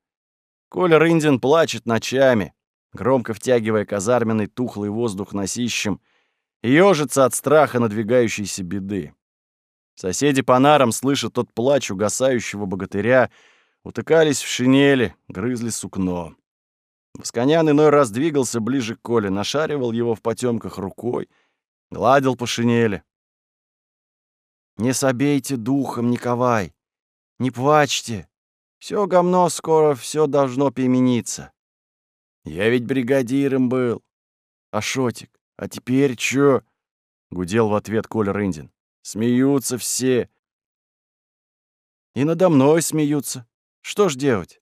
Speaker 2: Коля Рындин плачет ночами, громко втягивая казарменный тухлый воздух носищем, и ежится от страха надвигающейся беды. Соседи по нарам, слыша тот плач угасающего богатыря, утыкались в шинели, грызли сукно. Восконян иной раз двигался ближе к Коле, нашаривал его в потемках рукой, гладил по шинели. «Не собейте духом, Николай, не плачьте, все гомно скоро все должно перемениться. Я ведь бригадиром был. А Шотик, а теперь чё?» — гудел в ответ Коля Рындин. «Смеются все. И надо мной смеются. Что ж делать?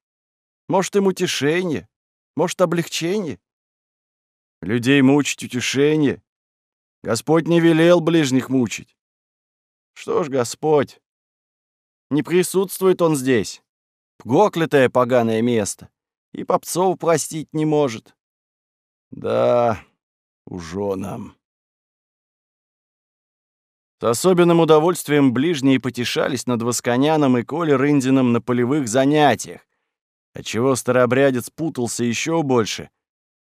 Speaker 2: Может, им утешение? Может, облегчение? Людей мучить утешение? Господь не велел ближних мучить. Что ж, Господь, не присутствует он здесь. Проклятое поганое место. И попцов простить не может. Да, уже нам. С особенным удовольствием ближние потешались над Восконяном и Колей Рындином на полевых занятиях, отчего старообрядец путался еще больше.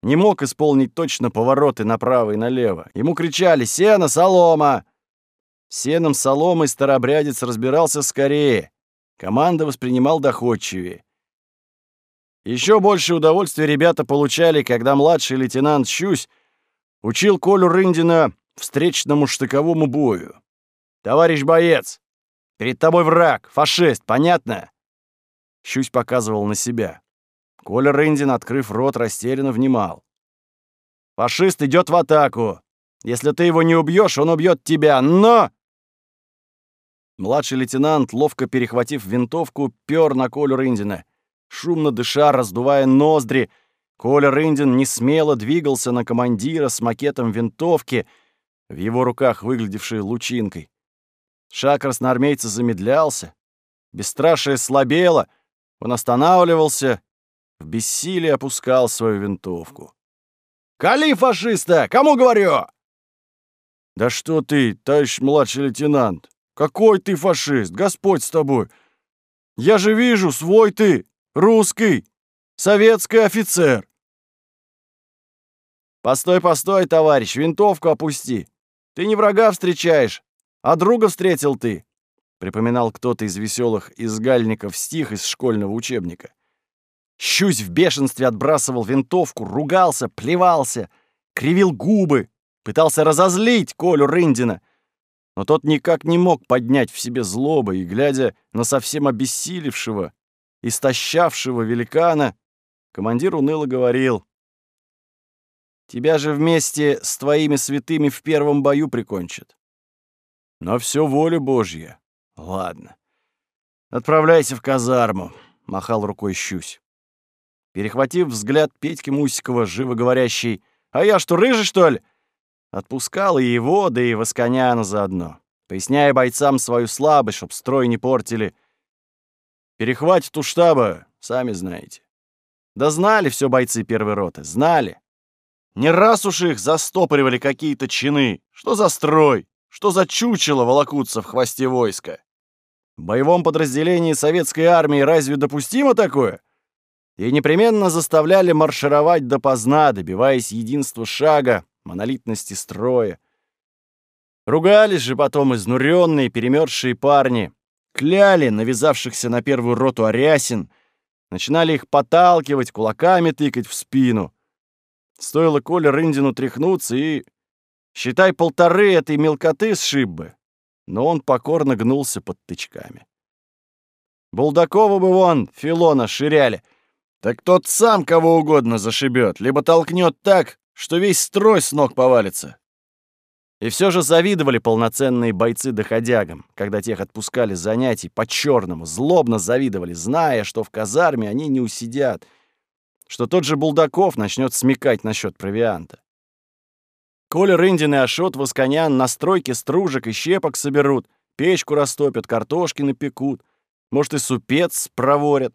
Speaker 2: Не мог исполнить точно повороты направо и налево. Ему кричали «Сено, солома!» Сеном, соломой старообрядец разбирался скорее. Команда воспринимал доходчивее. Еще больше удовольствия ребята получали, когда младший лейтенант Щусь учил Колю Рындина встречному штыковому бою. «Товарищ боец, перед тобой враг, фашист, понятно?» Щусь показывал на себя. Коля Рындин, открыв рот, растерянно внимал. «Фашист идет в атаку. Если ты его не убьешь, он убьет тебя, но...» Младший лейтенант, ловко перехватив винтовку, пёр на Колю Рындина. Шумно дыша, раздувая ноздри, Коля Рындин несмело двигался на командира с макетом винтовки, в его руках выглядевшей лучинкой. Шаг красноармейца замедлялся, бесстрашие слабело, он останавливался, в бессилии опускал свою винтовку. «Кали фашиста! Кому говорю?» «Да что ты, товарищ младший лейтенант! Какой ты фашист! Господь с тобой! Я же вижу, свой ты, русский, советский офицер!» «Постой, постой, товарищ, винтовку опусти! Ты не врага встречаешь, а друга встретил ты!» Припоминал кто-то из веселых изгальников стих из школьного учебника. Щусь в бешенстве отбрасывал винтовку, ругался, плевался, кривил губы, пытался разозлить Колю Рындина, но тот никак не мог поднять в себе злобы, и, глядя на совсем обессилевшего, истощавшего великана, командир уныло говорил, «Тебя же вместе с твоими святыми в первом бою прикончат». «Но все воля Божья. Ладно. Отправляйся в казарму», — махал рукой Щусь. Перехватив взгляд Петьки Мусикова, живо говорящий, «А я что, рыжий, что ли?» Отпускал и его, да и Восконяна заодно, поясняя бойцам свою слабость, чтоб строй не портили. Перехватит у штаба, сами знаете. Да знали все бойцы первой роты, знали. Не раз уж их застопоривали какие-то чины. Что за строй? Что за чучело волокутся в хвосте войска? В боевом подразделении советской армии разве допустимо такое? И непременно заставляли маршировать допоздна, добиваясь единства шага, монолитности строя. Ругались же потом изнуренные, перемерзшие парни, кляли навязавшихся на первую роту арясин, начинали их подталкивать, кулаками тыкать в спину. Стоило Коле Рындину тряхнуться и... Считай, полторы этой мелкоты сшиб бы. Но он покорно гнулся под тычками. Булдакова бы вон, Филона, ширяли. Так тот сам кого угодно зашибет, либо толкнет так, что весь строй с ног повалится. И все же завидовали полноценные бойцы доходягам, когда тех отпускали занятий по-черному, злобно завидовали, зная, что в казарме они не усидят, что тот же Булдаков начнет смекать насчет провианта. Коля Рындин и Ашот Восконян на стройке стружек и щепок соберут, печку растопят, картошки напекут, может, и супец проворят.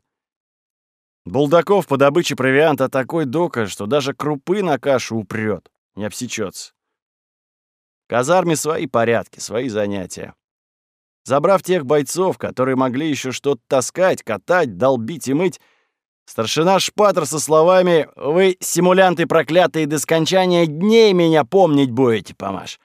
Speaker 2: Булдаков по добыче провианта такой дока, что даже крупы на кашу упрет, не обсечется. Казарме свои порядки, свои занятия. Забрав тех бойцов, которые могли еще что-то таскать, катать, долбить и мыть, старшина Шпатер со словами «Вы, симулянты проклятые, до скончания дней меня помнить будете, помаш!»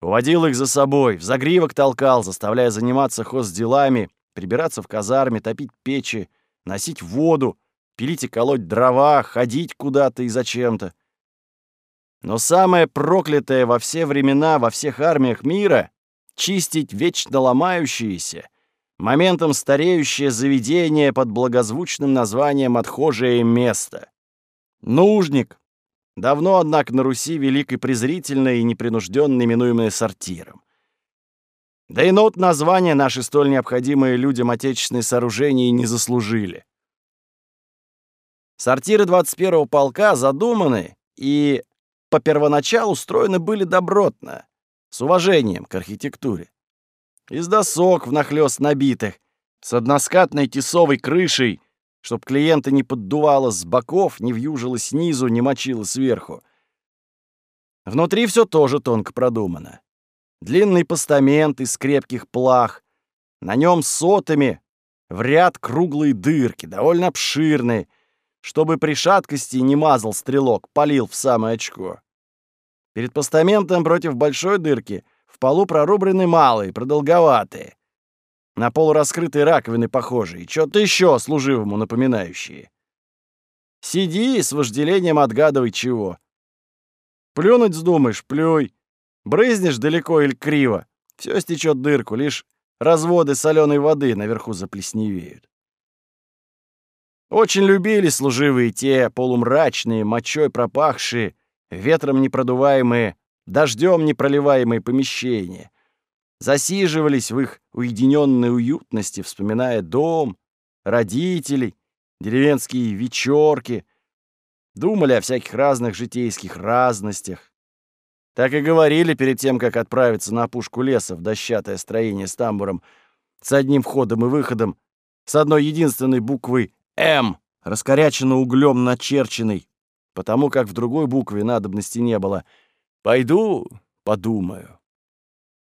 Speaker 2: Уводил их за собой, в загривок толкал, заставляя заниматься хозделами, прибираться в казарме, топить печи, носить воду, пилить и колоть дрова, ходить куда-то и зачем-то. Но самое проклятое во все времена, во всех армиях мира — чистить вечно ломающиеся, моментом стареющее заведение под благозвучным названием «отхожее место». Нужник. Давно, однако, на Руси велик и презрительно и непринужденно именуемое сортиром. Да и нот названия наши столь необходимые людям отечественные сооружения не заслужили. Сортиры 21-го полка задуманы и по первоначалу устроены были добротно, с уважением к архитектуре. Из досок внахлёст набитых, с односкатной тесовой крышей, чтоб клиента не поддувало с боков, не вьюжило снизу, не мочило сверху. Внутри все тоже тонко продумано. Длинный постамент из крепких плах, на нем сотами в ряд круглые дырки, довольно обширные, чтобы при шаткости не мазал стрелок, полил в самое очко. Перед постаментом против большой дырки в полу прорублены малые, продолговатые. На полураскрытые раковины похожие, что-то еще служивому напоминающие. Сиди с вожделением отгадывай чего. Плюнуть вздумаешь — плюй. Брызнешь далеко или криво — все стечет дырку, лишь разводы соленой воды наверху заплесневеют. Очень любили служивые те полумрачные, мочой пропахшие, ветром непродуваемые, дождем непроливаемые помещения. Засиживались в их уединенной уютности, вспоминая дом, родителей, деревенские вечерки, думали о всяких разных житейских разностях. Так и говорили перед тем, как отправиться на опушку леса в дощатое строение с тамбуром, с одним входом и выходом, с одной единственной буквой «М», раскоряченно углем начерченной, потому как в другой букве надобности не было. «Пойду, подумаю».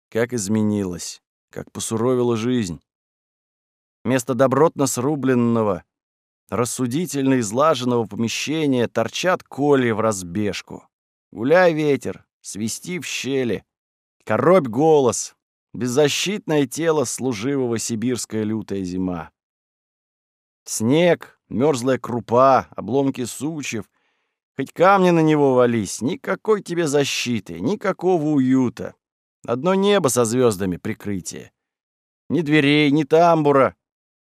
Speaker 2: Как изменилась, как посуровила жизнь. Вместо добротно срубленного, рассудительно излаженного помещения торчат коли в разбежку. Гуляй ветер, свисти в щели, коробь голос, беззащитное тело служивого сибирская лютая зима. Снег, мерзлая крупа, обломки сучьев, хоть камни на него вались, никакой тебе защиты, никакого уюта. Одно небо со звездами прикрытие. Ни дверей, ни тамбура,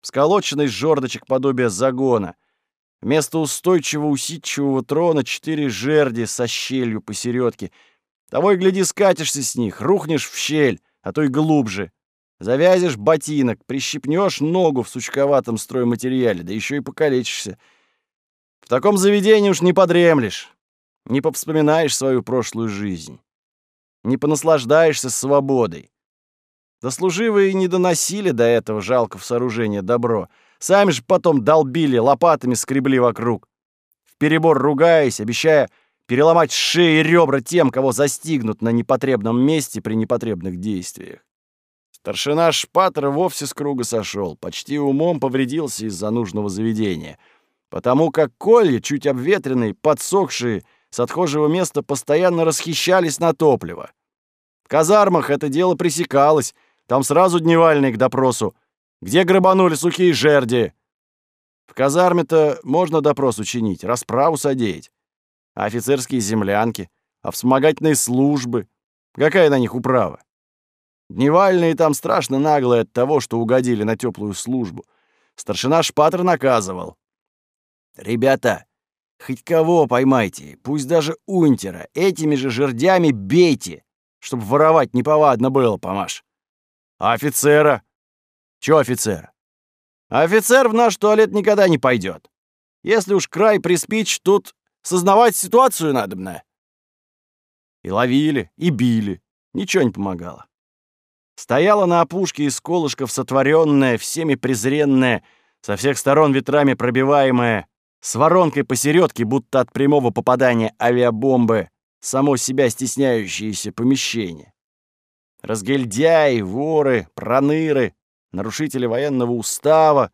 Speaker 2: сколоченный жердочек подобие загона. Вместо устойчивого усидчивого трона четыре жерди со щелью посередке. Того и гляди, скатишься с них, рухнешь в щель, а то и глубже. Завязишь ботинок, прищипнешь ногу в сучковатом стройматериале, да еще и покалечишься. Таком заведении уж не подремлешь, не повспоминаешь свою прошлую жизнь, не понаслаждаешься свободой. Дослуживые не доносили до этого жалко в сооружение добро. Сами же потом долбили, лопатами скребли вокруг. В перебор ругаясь, обещая переломать шеи и ребра тем, кого застигнут на непотребном месте при непотребных действиях. Старшина Шпатер вовсе с круга сошел, почти умом повредился из-за нужного заведения, потому как колья, чуть обветренные, подсохшие, с отхожего места постоянно расхищались на топливо. В казармах это дело пресекалось, там сразу дневальный к допросу. Где грабанули сухие жерди? В казарме-то можно допрос учинить, расправу содеять. А офицерские землянки, а вспомогательные службы. Какая на них управа? Дневальные там страшно наглые от того, что угодили на теплую службу. Старшина Шпатер наказывал. «Ребята, хоть кого поймайте, пусть даже унтера, этими же жердями бейте, чтобы воровать неповадно было, помаш. А офицера? Чё офицера? офицер в наш туалет никогда не пойдет. Если уж край приспичь, тут сознавать ситуацию надобно. И ловили, и били. Ничего не помогало. Стояла на опушке из колышков сотворенная, всеми презренная, со всех сторон ветрами пробиваемая, с воронкой посередке, будто от прямого попадания авиабомбы, само себя стесняющееся помещение. Разгильдяи, воры, проныры, нарушители военного устава,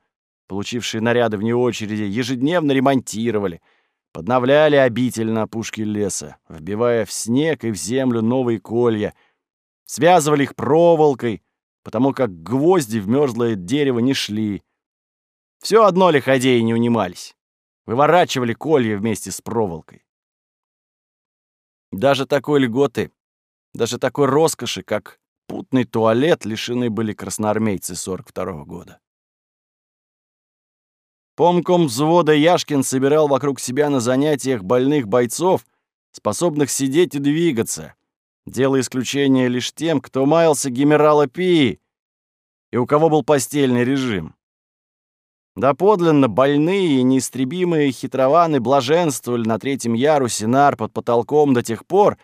Speaker 2: получившие наряды вне очереди, ежедневно ремонтировали, подновляли обитель на опушке леса, вбивая в снег и в землю новые колья, связывали их проволокой, потому как гвозди в мёрзлое дерево не шли. Все одно лиходеи не унимались. Выворачивали колья вместе с проволокой. Даже такой льготы даже такой роскоши, как путный туалет, лишены были красноармейцы 42 -го года. Помком взвода Яшкин собирал вокруг себя на занятиях больных бойцов, способных сидеть и двигаться, делая исключение лишь тем, кто маялся генерала Пии и у кого был постельный режим. Доподлинно больные и неистребимые хитрованы блаженствовали на третьем ярусе нар под потолком до тех пор,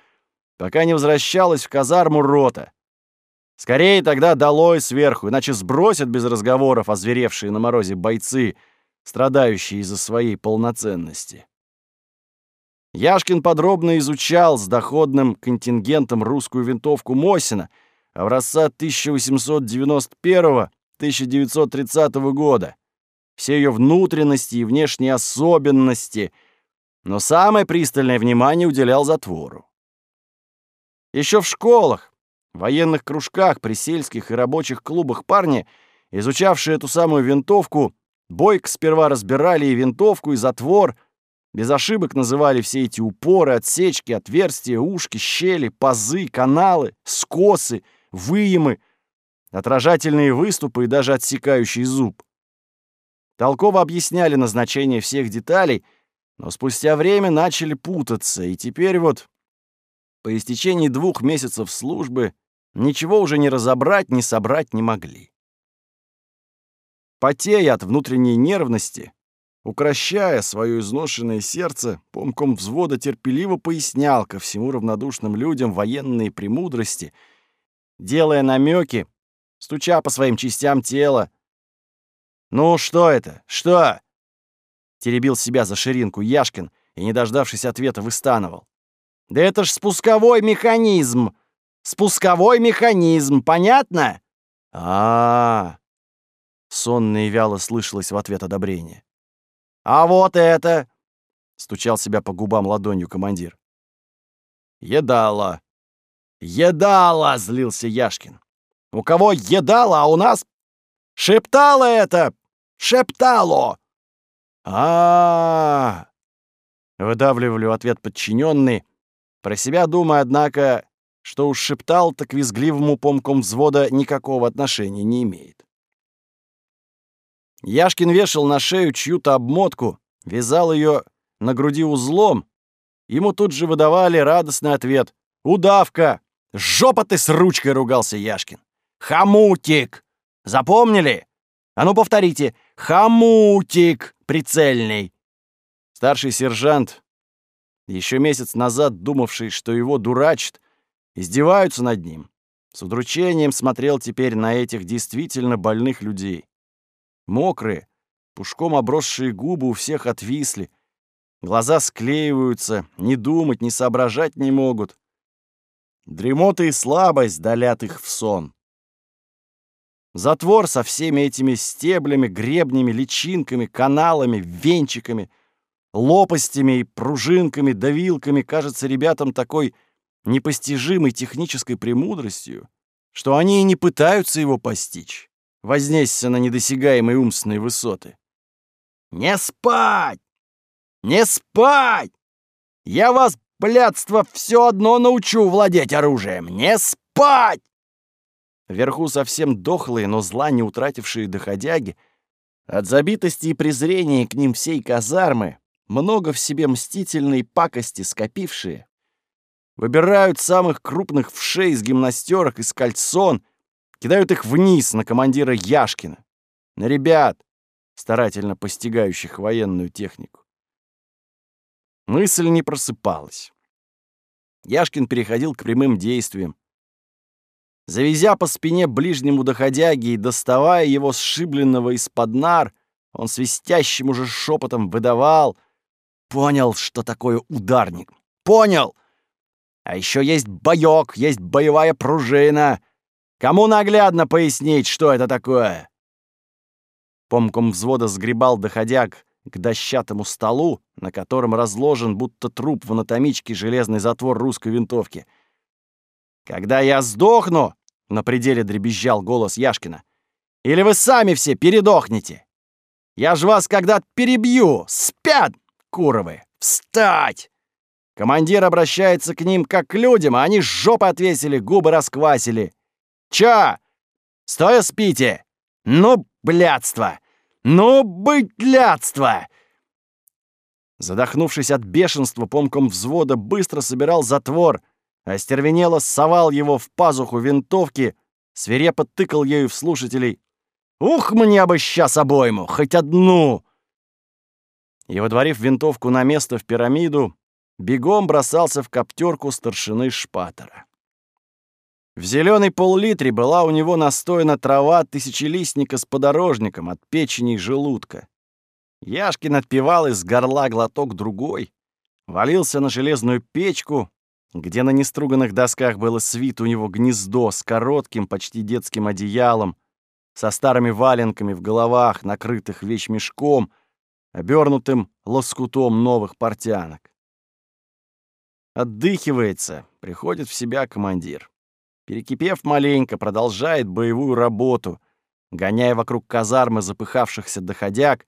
Speaker 2: пока не возвращалась в казарму рота. Скорее тогда долой сверху, иначе сбросят без разговоров озверевшие на морозе бойцы, страдающие из-за своей полноценности. Яшкин подробно изучал с доходным контингентом русскую винтовку Мосина образца 1891-1930 года, все ее внутренности и внешние особенности, но самое пристальное внимание уделял затвору. Еще в школах, военных кружках, при сельских и рабочих клубах парни, изучавшие эту самую винтовку, бойко сперва разбирали и винтовку, и затвор, без ошибок называли все эти упоры, отсечки, отверстия, ушки, щели, пазы, каналы, скосы, выемы, отражательные выступы и даже отсекающий зуб. Толково объясняли назначение всех деталей, но спустя время начали путаться, и теперь вот, по истечении двух месяцев службы, ничего уже не разобрать, не собрать не могли. Потея от внутренней нервности, укращая свое изношенное сердце, помком взвода терпеливо пояснял ко всему равнодушным людям военные премудрости, делая намеки, стуча по своим частям тела, «Ну, что это? Что?» Теребил себя за ширинку Яшкин и, не дождавшись ответа, выстанывал. «Да это ж спусковой механизм! Спусковой механизм, понятно?» а, -а, -а Сонно и вяло слышалось в ответ одобрение. «А вот это!» — стучал себя по губам ладонью командир. «Едало!» «Едало!» — злился Яшкин. «У кого едало, а у нас...» «Шептало это! Шептало!» а, -а, Выдавливали в ответ подчиненный, про себя думая, однако, что уж шептал, так визгливому помком взвода никакого отношения не имеет. Яшкин вешал на шею чью-то обмотку, вязал ее на груди узлом. Ему тут же выдавали радостный ответ. «Удавка! Жопа ты с ручкой!» — ругался Яшкин. «Хомутик! Запомнили? А ну повторите! Хомутик прицельный!» Старший сержант, еще месяц назад думавший, что его дурачат, издеваются над ним, с удручением смотрел теперь на этих действительно больных людей. Мокрые, пушком обросшие губы у всех отвисли, глаза склеиваются, не думать, не соображать не могут. Дремота и слабость долят их в сон. Затвор со всеми этими стеблями, гребнями, личинками, каналами, венчиками, лопастями и пружинками, давилками кажется ребятам такой непостижимой технической премудростью, что они и не пытаются его постичь, вознесся на недосягаемые умственные высоты. «Не спать! Не спать! Я вас, блядство, все одно научу владеть оружием! Не спать!» Вверху совсем дохлые, но зла не утратившие доходяги, от забитости и презрения к ним всей казармы, много в себе мстительной пакости скопившие, выбирают самых крупных вшей из гимнастерок из кальсон, кидают их вниз на командира Яшкина, на ребят, старательно постигающих военную технику. Мысль не просыпалась. Яшкин переходил к прямым действиям, Завезя по спине ближнему доходяги и доставая его сшибленного из-под нар, он свистящим уже шепотом выдавал. Понял, что такое ударник. Понял! А еще есть боек, есть боевая пружина. Кому наглядно пояснить, что это такое? Помком взвода сгребал доходяг к дощатому столу, на котором разложен будто труп в анатомичке железный затвор русской винтовки — «Когда я сдохну!» — на пределе дребезжал голос Яшкина. «Или вы сами все передохнете! Я ж вас когда-то перебью! Спят, куровы! Встать!» Командир обращается к ним как к людям, а они жопы отвесили, губы расквасили. «Чё? Стоя спите? Ну, блядство! Ну, блядство!» Задохнувшись от бешенства, помком взвода быстро собирал затвор — остервенело совал его в пазуху винтовки, свирепо тыкал ею в слушателей. «Ух, мне бы сейчас обойму, хоть одну!» И, водворив винтовку на место в пирамиду, бегом бросался в коптерку старшины Шпатера. В зеленой пол-литре была у него настояна трава тысячелистника с подорожником от печени и желудка. Яшкин отпивал из горла глоток другой, валился на железную печку, где на неструганных досках было свит у него гнездо с коротким, почти детским одеялом, со старыми валенками в головах, накрытых вещмешком, обернутым лоскутом новых портянок. Отдыхивается, приходит в себя командир. Перекипев маленько, продолжает боевую работу, гоняя вокруг казармы запыхавшихся доходяг,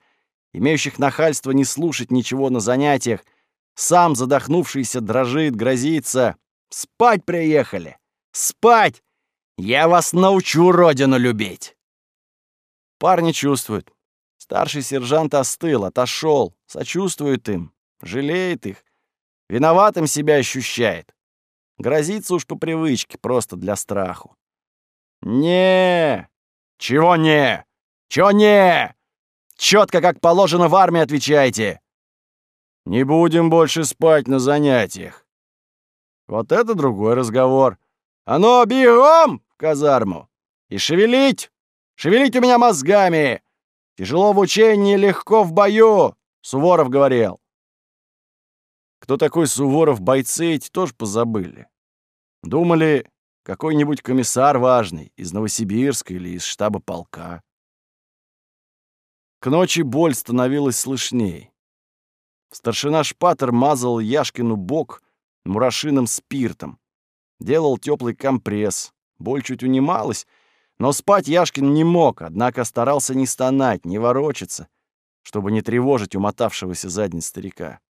Speaker 2: имеющих нахальство не слушать ничего на занятиях, сам задохнувшийся дрожит, грозится. «Спать приехали! Спать! Я вас научу родину любить!» Парни чувствуют. Старший сержант остыл, отошел, сочувствует им, жалеет их, виноватым себя ощущает. Грозится уж по привычке, просто для страху. не Чего не? Чего не? Четко, как положено в армии, отвечайте. Не будем больше спать на занятиях. Вот это другой разговор. А ну, бегом в казарму! И шевелить! Шевелить у меня мозгами! Тяжело в учении, легко в бою!» — Суворов говорил. Кто такой Суворов бойцы, эти тоже позабыли. Думали, какой-нибудь комиссар важный из Новосибирска или из штаба полка. К ночи боль становилась слышней. Старшина Шпатер мазал Яшкину бок мурашиным спиртом. Делал теплый компресс. Боль чуть унималась, но спать Яшкин не мог, однако старался не стонать, не ворочаться, чтобы не тревожить умотавшегося задниц старика.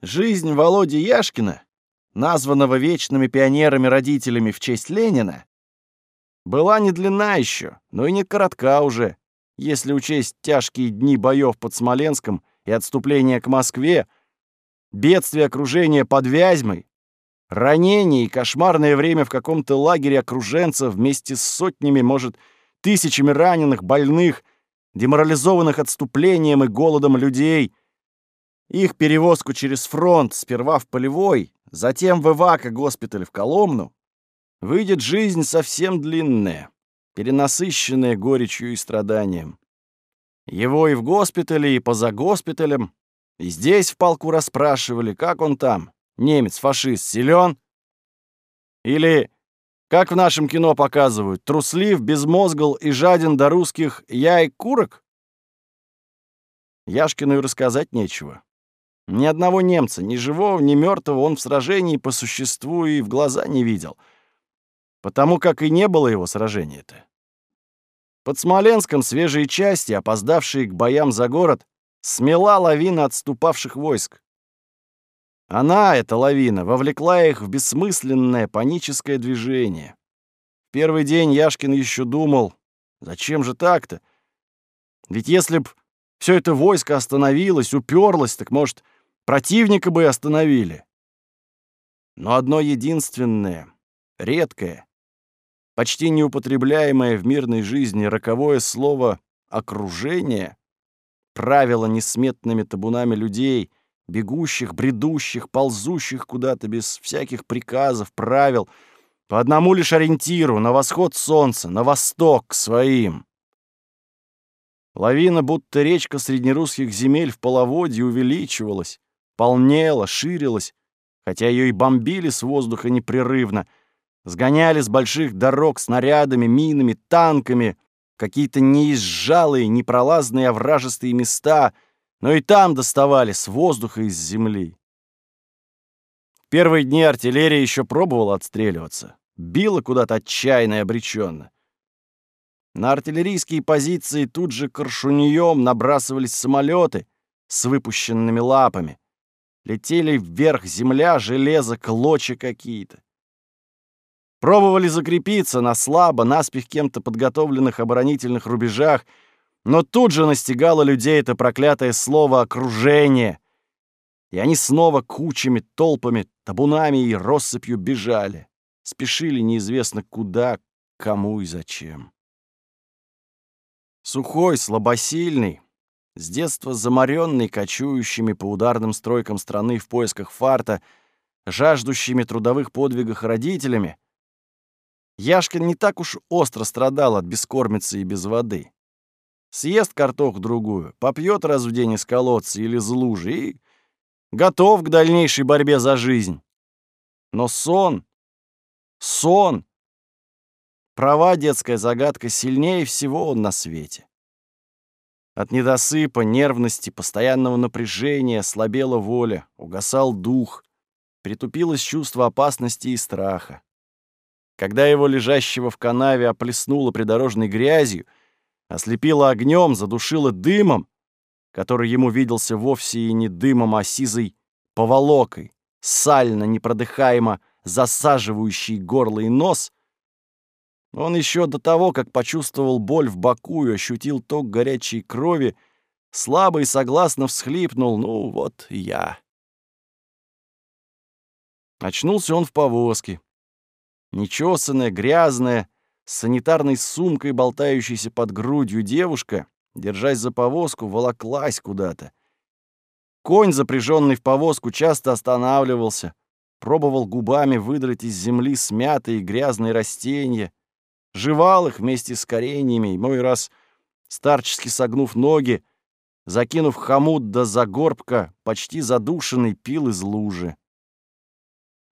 Speaker 2: Жизнь Володи Яшкина, названного вечными пионерами-родителями в честь Ленина, была не длинна еще, но и не коротка уже, если учесть тяжкие дни боев под Смоленском и отступление к Москве, бедствие окружения под Вязьмой, ранение и кошмарное время в каком-то лагере окруженцев вместе с сотнями, может, тысячами раненых, больных, деморализованных отступлением и голодом людей, их перевозку через фронт сперва в полевой, затем в Ивако-госпиталь в Коломну, выйдет жизнь совсем длинная, перенасыщенная горечью и страданием. Его и в госпитале, и поза госпиталем, и здесь в полку расспрашивали, как он там, немец-фашист, силен? Или, как в нашем кино показывают, труслив, безмозгл и жаден до русских яй курок? Яшкину и рассказать нечего. Ни одного немца, ни живого, ни мертвого он в сражении по существу и в глаза не видел. Потому как и не было его сражения-то. Под Смоленском свежие части, опоздавшие к боям за город, смела лавина отступавших войск. Она, эта лавина, вовлекла их в бессмысленное паническое движение. В первый день Яшкин еще думал, зачем же так-то? Ведь если б все это войско остановилось, уперлось, так, может, противника бы и остановили. Но одно единственное, редкое, почти неупотребляемое в мирной жизни роковое слово «окружение» правило несметными табунами людей, бегущих, бредущих, ползущих куда-то без всяких приказов, правил, по одному лишь ориентиру, на восход солнца, на восток, к своим. Лавина, будто речка среднерусских земель в половодье, увеличивалась, полнела, ширилась, хотя ее и бомбили с воздуха непрерывно — Сгоняли с больших дорог снарядами, минами, танками, какие-то неизжалые, непролазные овражистые места, но и там доставали с воздуха и с земли. В первые дни артиллерия еще пробовала отстреливаться, била куда-то отчаянно и обреченно. На артиллерийские позиции тут же коршуньем набрасывались самолеты с выпущенными лапами. Летели вверх земля, железо, клочья какие-то. Пробовали закрепиться на слабо, наспех кем-то подготовленных оборонительных рубежах, но тут же настигало людей это проклятое слово «окружение». И они снова кучами, толпами, табунами и россыпью бежали. Спешили неизвестно куда, кому и зачем. Сухой, слабосильный, с детства заморенный кочующими по ударным стройкам страны в поисках фарта, жаждущими трудовых подвигах родителями, Яшкин не так уж остро страдал от бескормицы и без воды. Съест картоху другую, попьет раз в день из колодца или из лужи и готов к дальнейшей борьбе за жизнь. Но сон, сон, права детская загадка сильнее всего он на свете. От недосыпа, нервности, постоянного напряжения слабела воля, угасал дух, притупилось чувство опасности и страха. Когда его лежащего в канаве оплеснуло придорожной грязью, ослепило огнем, задушило дымом, который ему виделся вовсе и не дымом, а сизой поволокой, сально, непродыхаемо засаживающий горло и нос, он еще до того, как почувствовал боль в боку и ощутил ток горячей крови, слабо и согласно всхлипнул «Ну вот я». Очнулся он в повозке. Нечесанная, грязная, с санитарной сумкой, болтающейся под грудью девушка, держась за повозку, волоклась куда-то. Конь, запряженный в повозку, часто останавливался, пробовал губами выдрать из земли смятые грязные растения, жевал их вместе с кореньями, и мой раз, старчески согнув ноги, закинув хомут до загорбка, почти задушенный, пил из лужи.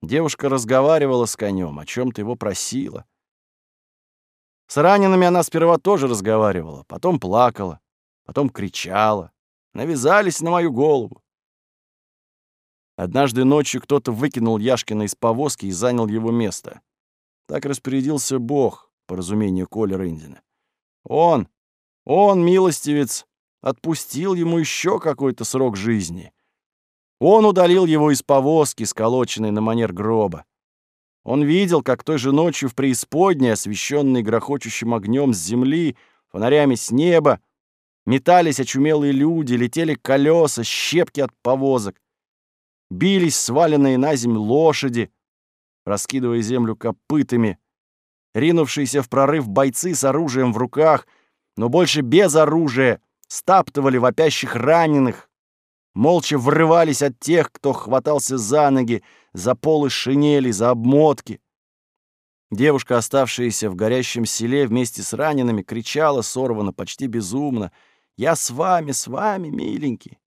Speaker 2: Девушка разговаривала с конем, о чем-то его просила. С ранеными она сперва тоже разговаривала, потом плакала, потом кричала. Навязались на мою голову. Однажды ночью кто-то выкинул Яшкина из повозки и занял его место. Так распорядился Бог, по разумению Коли Рындина. Он, он, милостивец, отпустил ему еще какой-то срок жизни. Он удалил его из повозки, сколоченной на манер гроба. Он видел, как той же ночью в преисподней, освещенной грохочущим огнем с земли, фонарями с неба, метались очумелые люди, летели колеса, щепки от повозок, бились сваленные на землю лошади, раскидывая землю копытами, ринувшиеся в прорыв бойцы с оружием в руках, но больше без оружия, стаптывали вопящих раненых, молча врывались от тех, кто хватался за ноги, за полы шинели, за обмотки. Девушка, оставшаяся в горящем селе вместе с ранеными, кричала сорвано, почти безумно. «Я с вами, с вами, миленький!»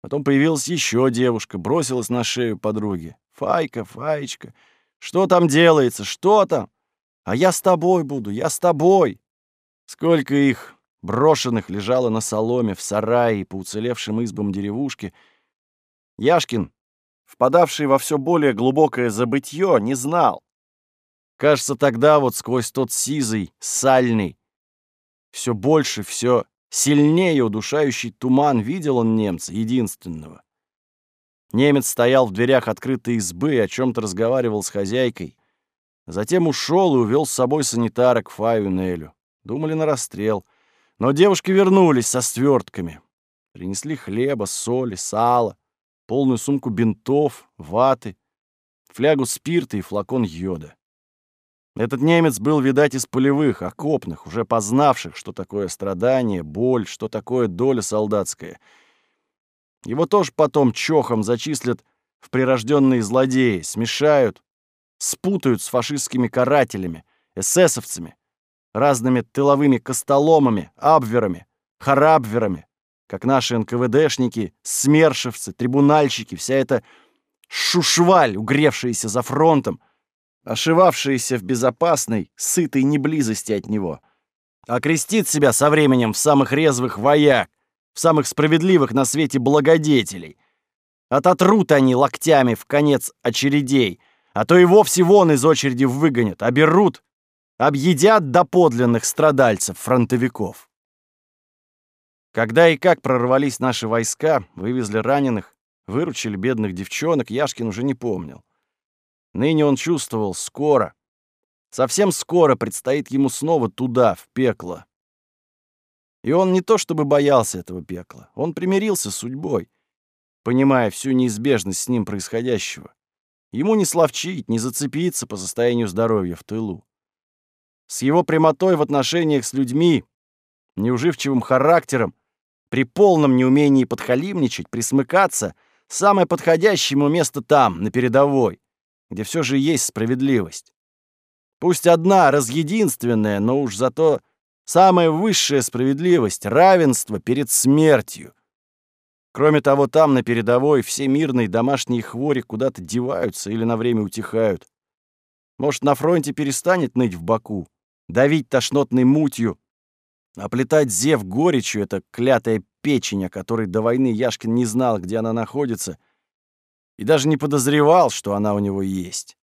Speaker 2: Потом появилась еще девушка, бросилась на шею подруги. «Файка, Фаечка, что там делается? Что там? А я с тобой буду, я с тобой!» Сколько их, брошенных лежало на соломе, в сарае и по уцелевшим избам деревушки. Яшкин, впадавший во все более глубокое забытье, не знал. Кажется, тогда вот сквозь тот сизый, сальный, все больше, все сильнее удушающий туман видел он немца, единственного. Немец стоял в дверях открытой избы и о чем-то разговаривал с хозяйкой. Затем ушел и увел с собой санитара к Фаю Нелю. Думали на расстрел — но девушки вернулись со свертками. Принесли хлеба, соли, сала, полную сумку бинтов, ваты, флягу спирта и флакон йода. Этот немец был, видать, из полевых, окопных, уже познавших, что такое страдание, боль, что такое доля солдатская. Его тоже потом чохом зачислят в прирожденные злодеи, смешают, спутают с фашистскими карателями, эсэсовцами, разными тыловыми костоломами, абверами, харабверами, как наши НКВДшники, смершевцы, трибунальщики, вся эта шушваль, угревшаяся за фронтом, ошивавшаяся в безопасной, сытой неблизости от него, окрестит себя со временем в самых резвых вояк, в самых справедливых на свете благодетелей. Ототрут они локтями в конец очередей, а то и вовсе вон из очереди выгонят, оберут объедят до подлинных страдальцев, фронтовиков. Когда и как прорвались наши войска, вывезли раненых, выручили бедных девчонок, Яшкин уже не помнил. Ныне он чувствовал, скоро, совсем скоро предстоит ему снова туда, в пекло. И он не то чтобы боялся этого пекла, он примирился с судьбой. понимая всю неизбежность с ним происходящего. Ему не словчить, не зацепиться по состоянию здоровья в тылу. С его прямотой в отношениях с людьми, неуживчивым характером, при полном неумении подхалимничать, присмыкаться, самое подходящее ему место там, на передовой, где все же есть справедливость. Пусть одна, разъединственная, но уж зато самая высшая справедливость, равенство перед смертью. Кроме того, там, на передовой, все мирные домашние хвори куда-то деваются или на время утихают. Может, на фронте перестанет ныть в боку, давить тошнотной мутью, оплетать зев горечью — это клятая печень, о которой до войны Яшкин не знал, где она находится, и даже не подозревал, что она у него есть.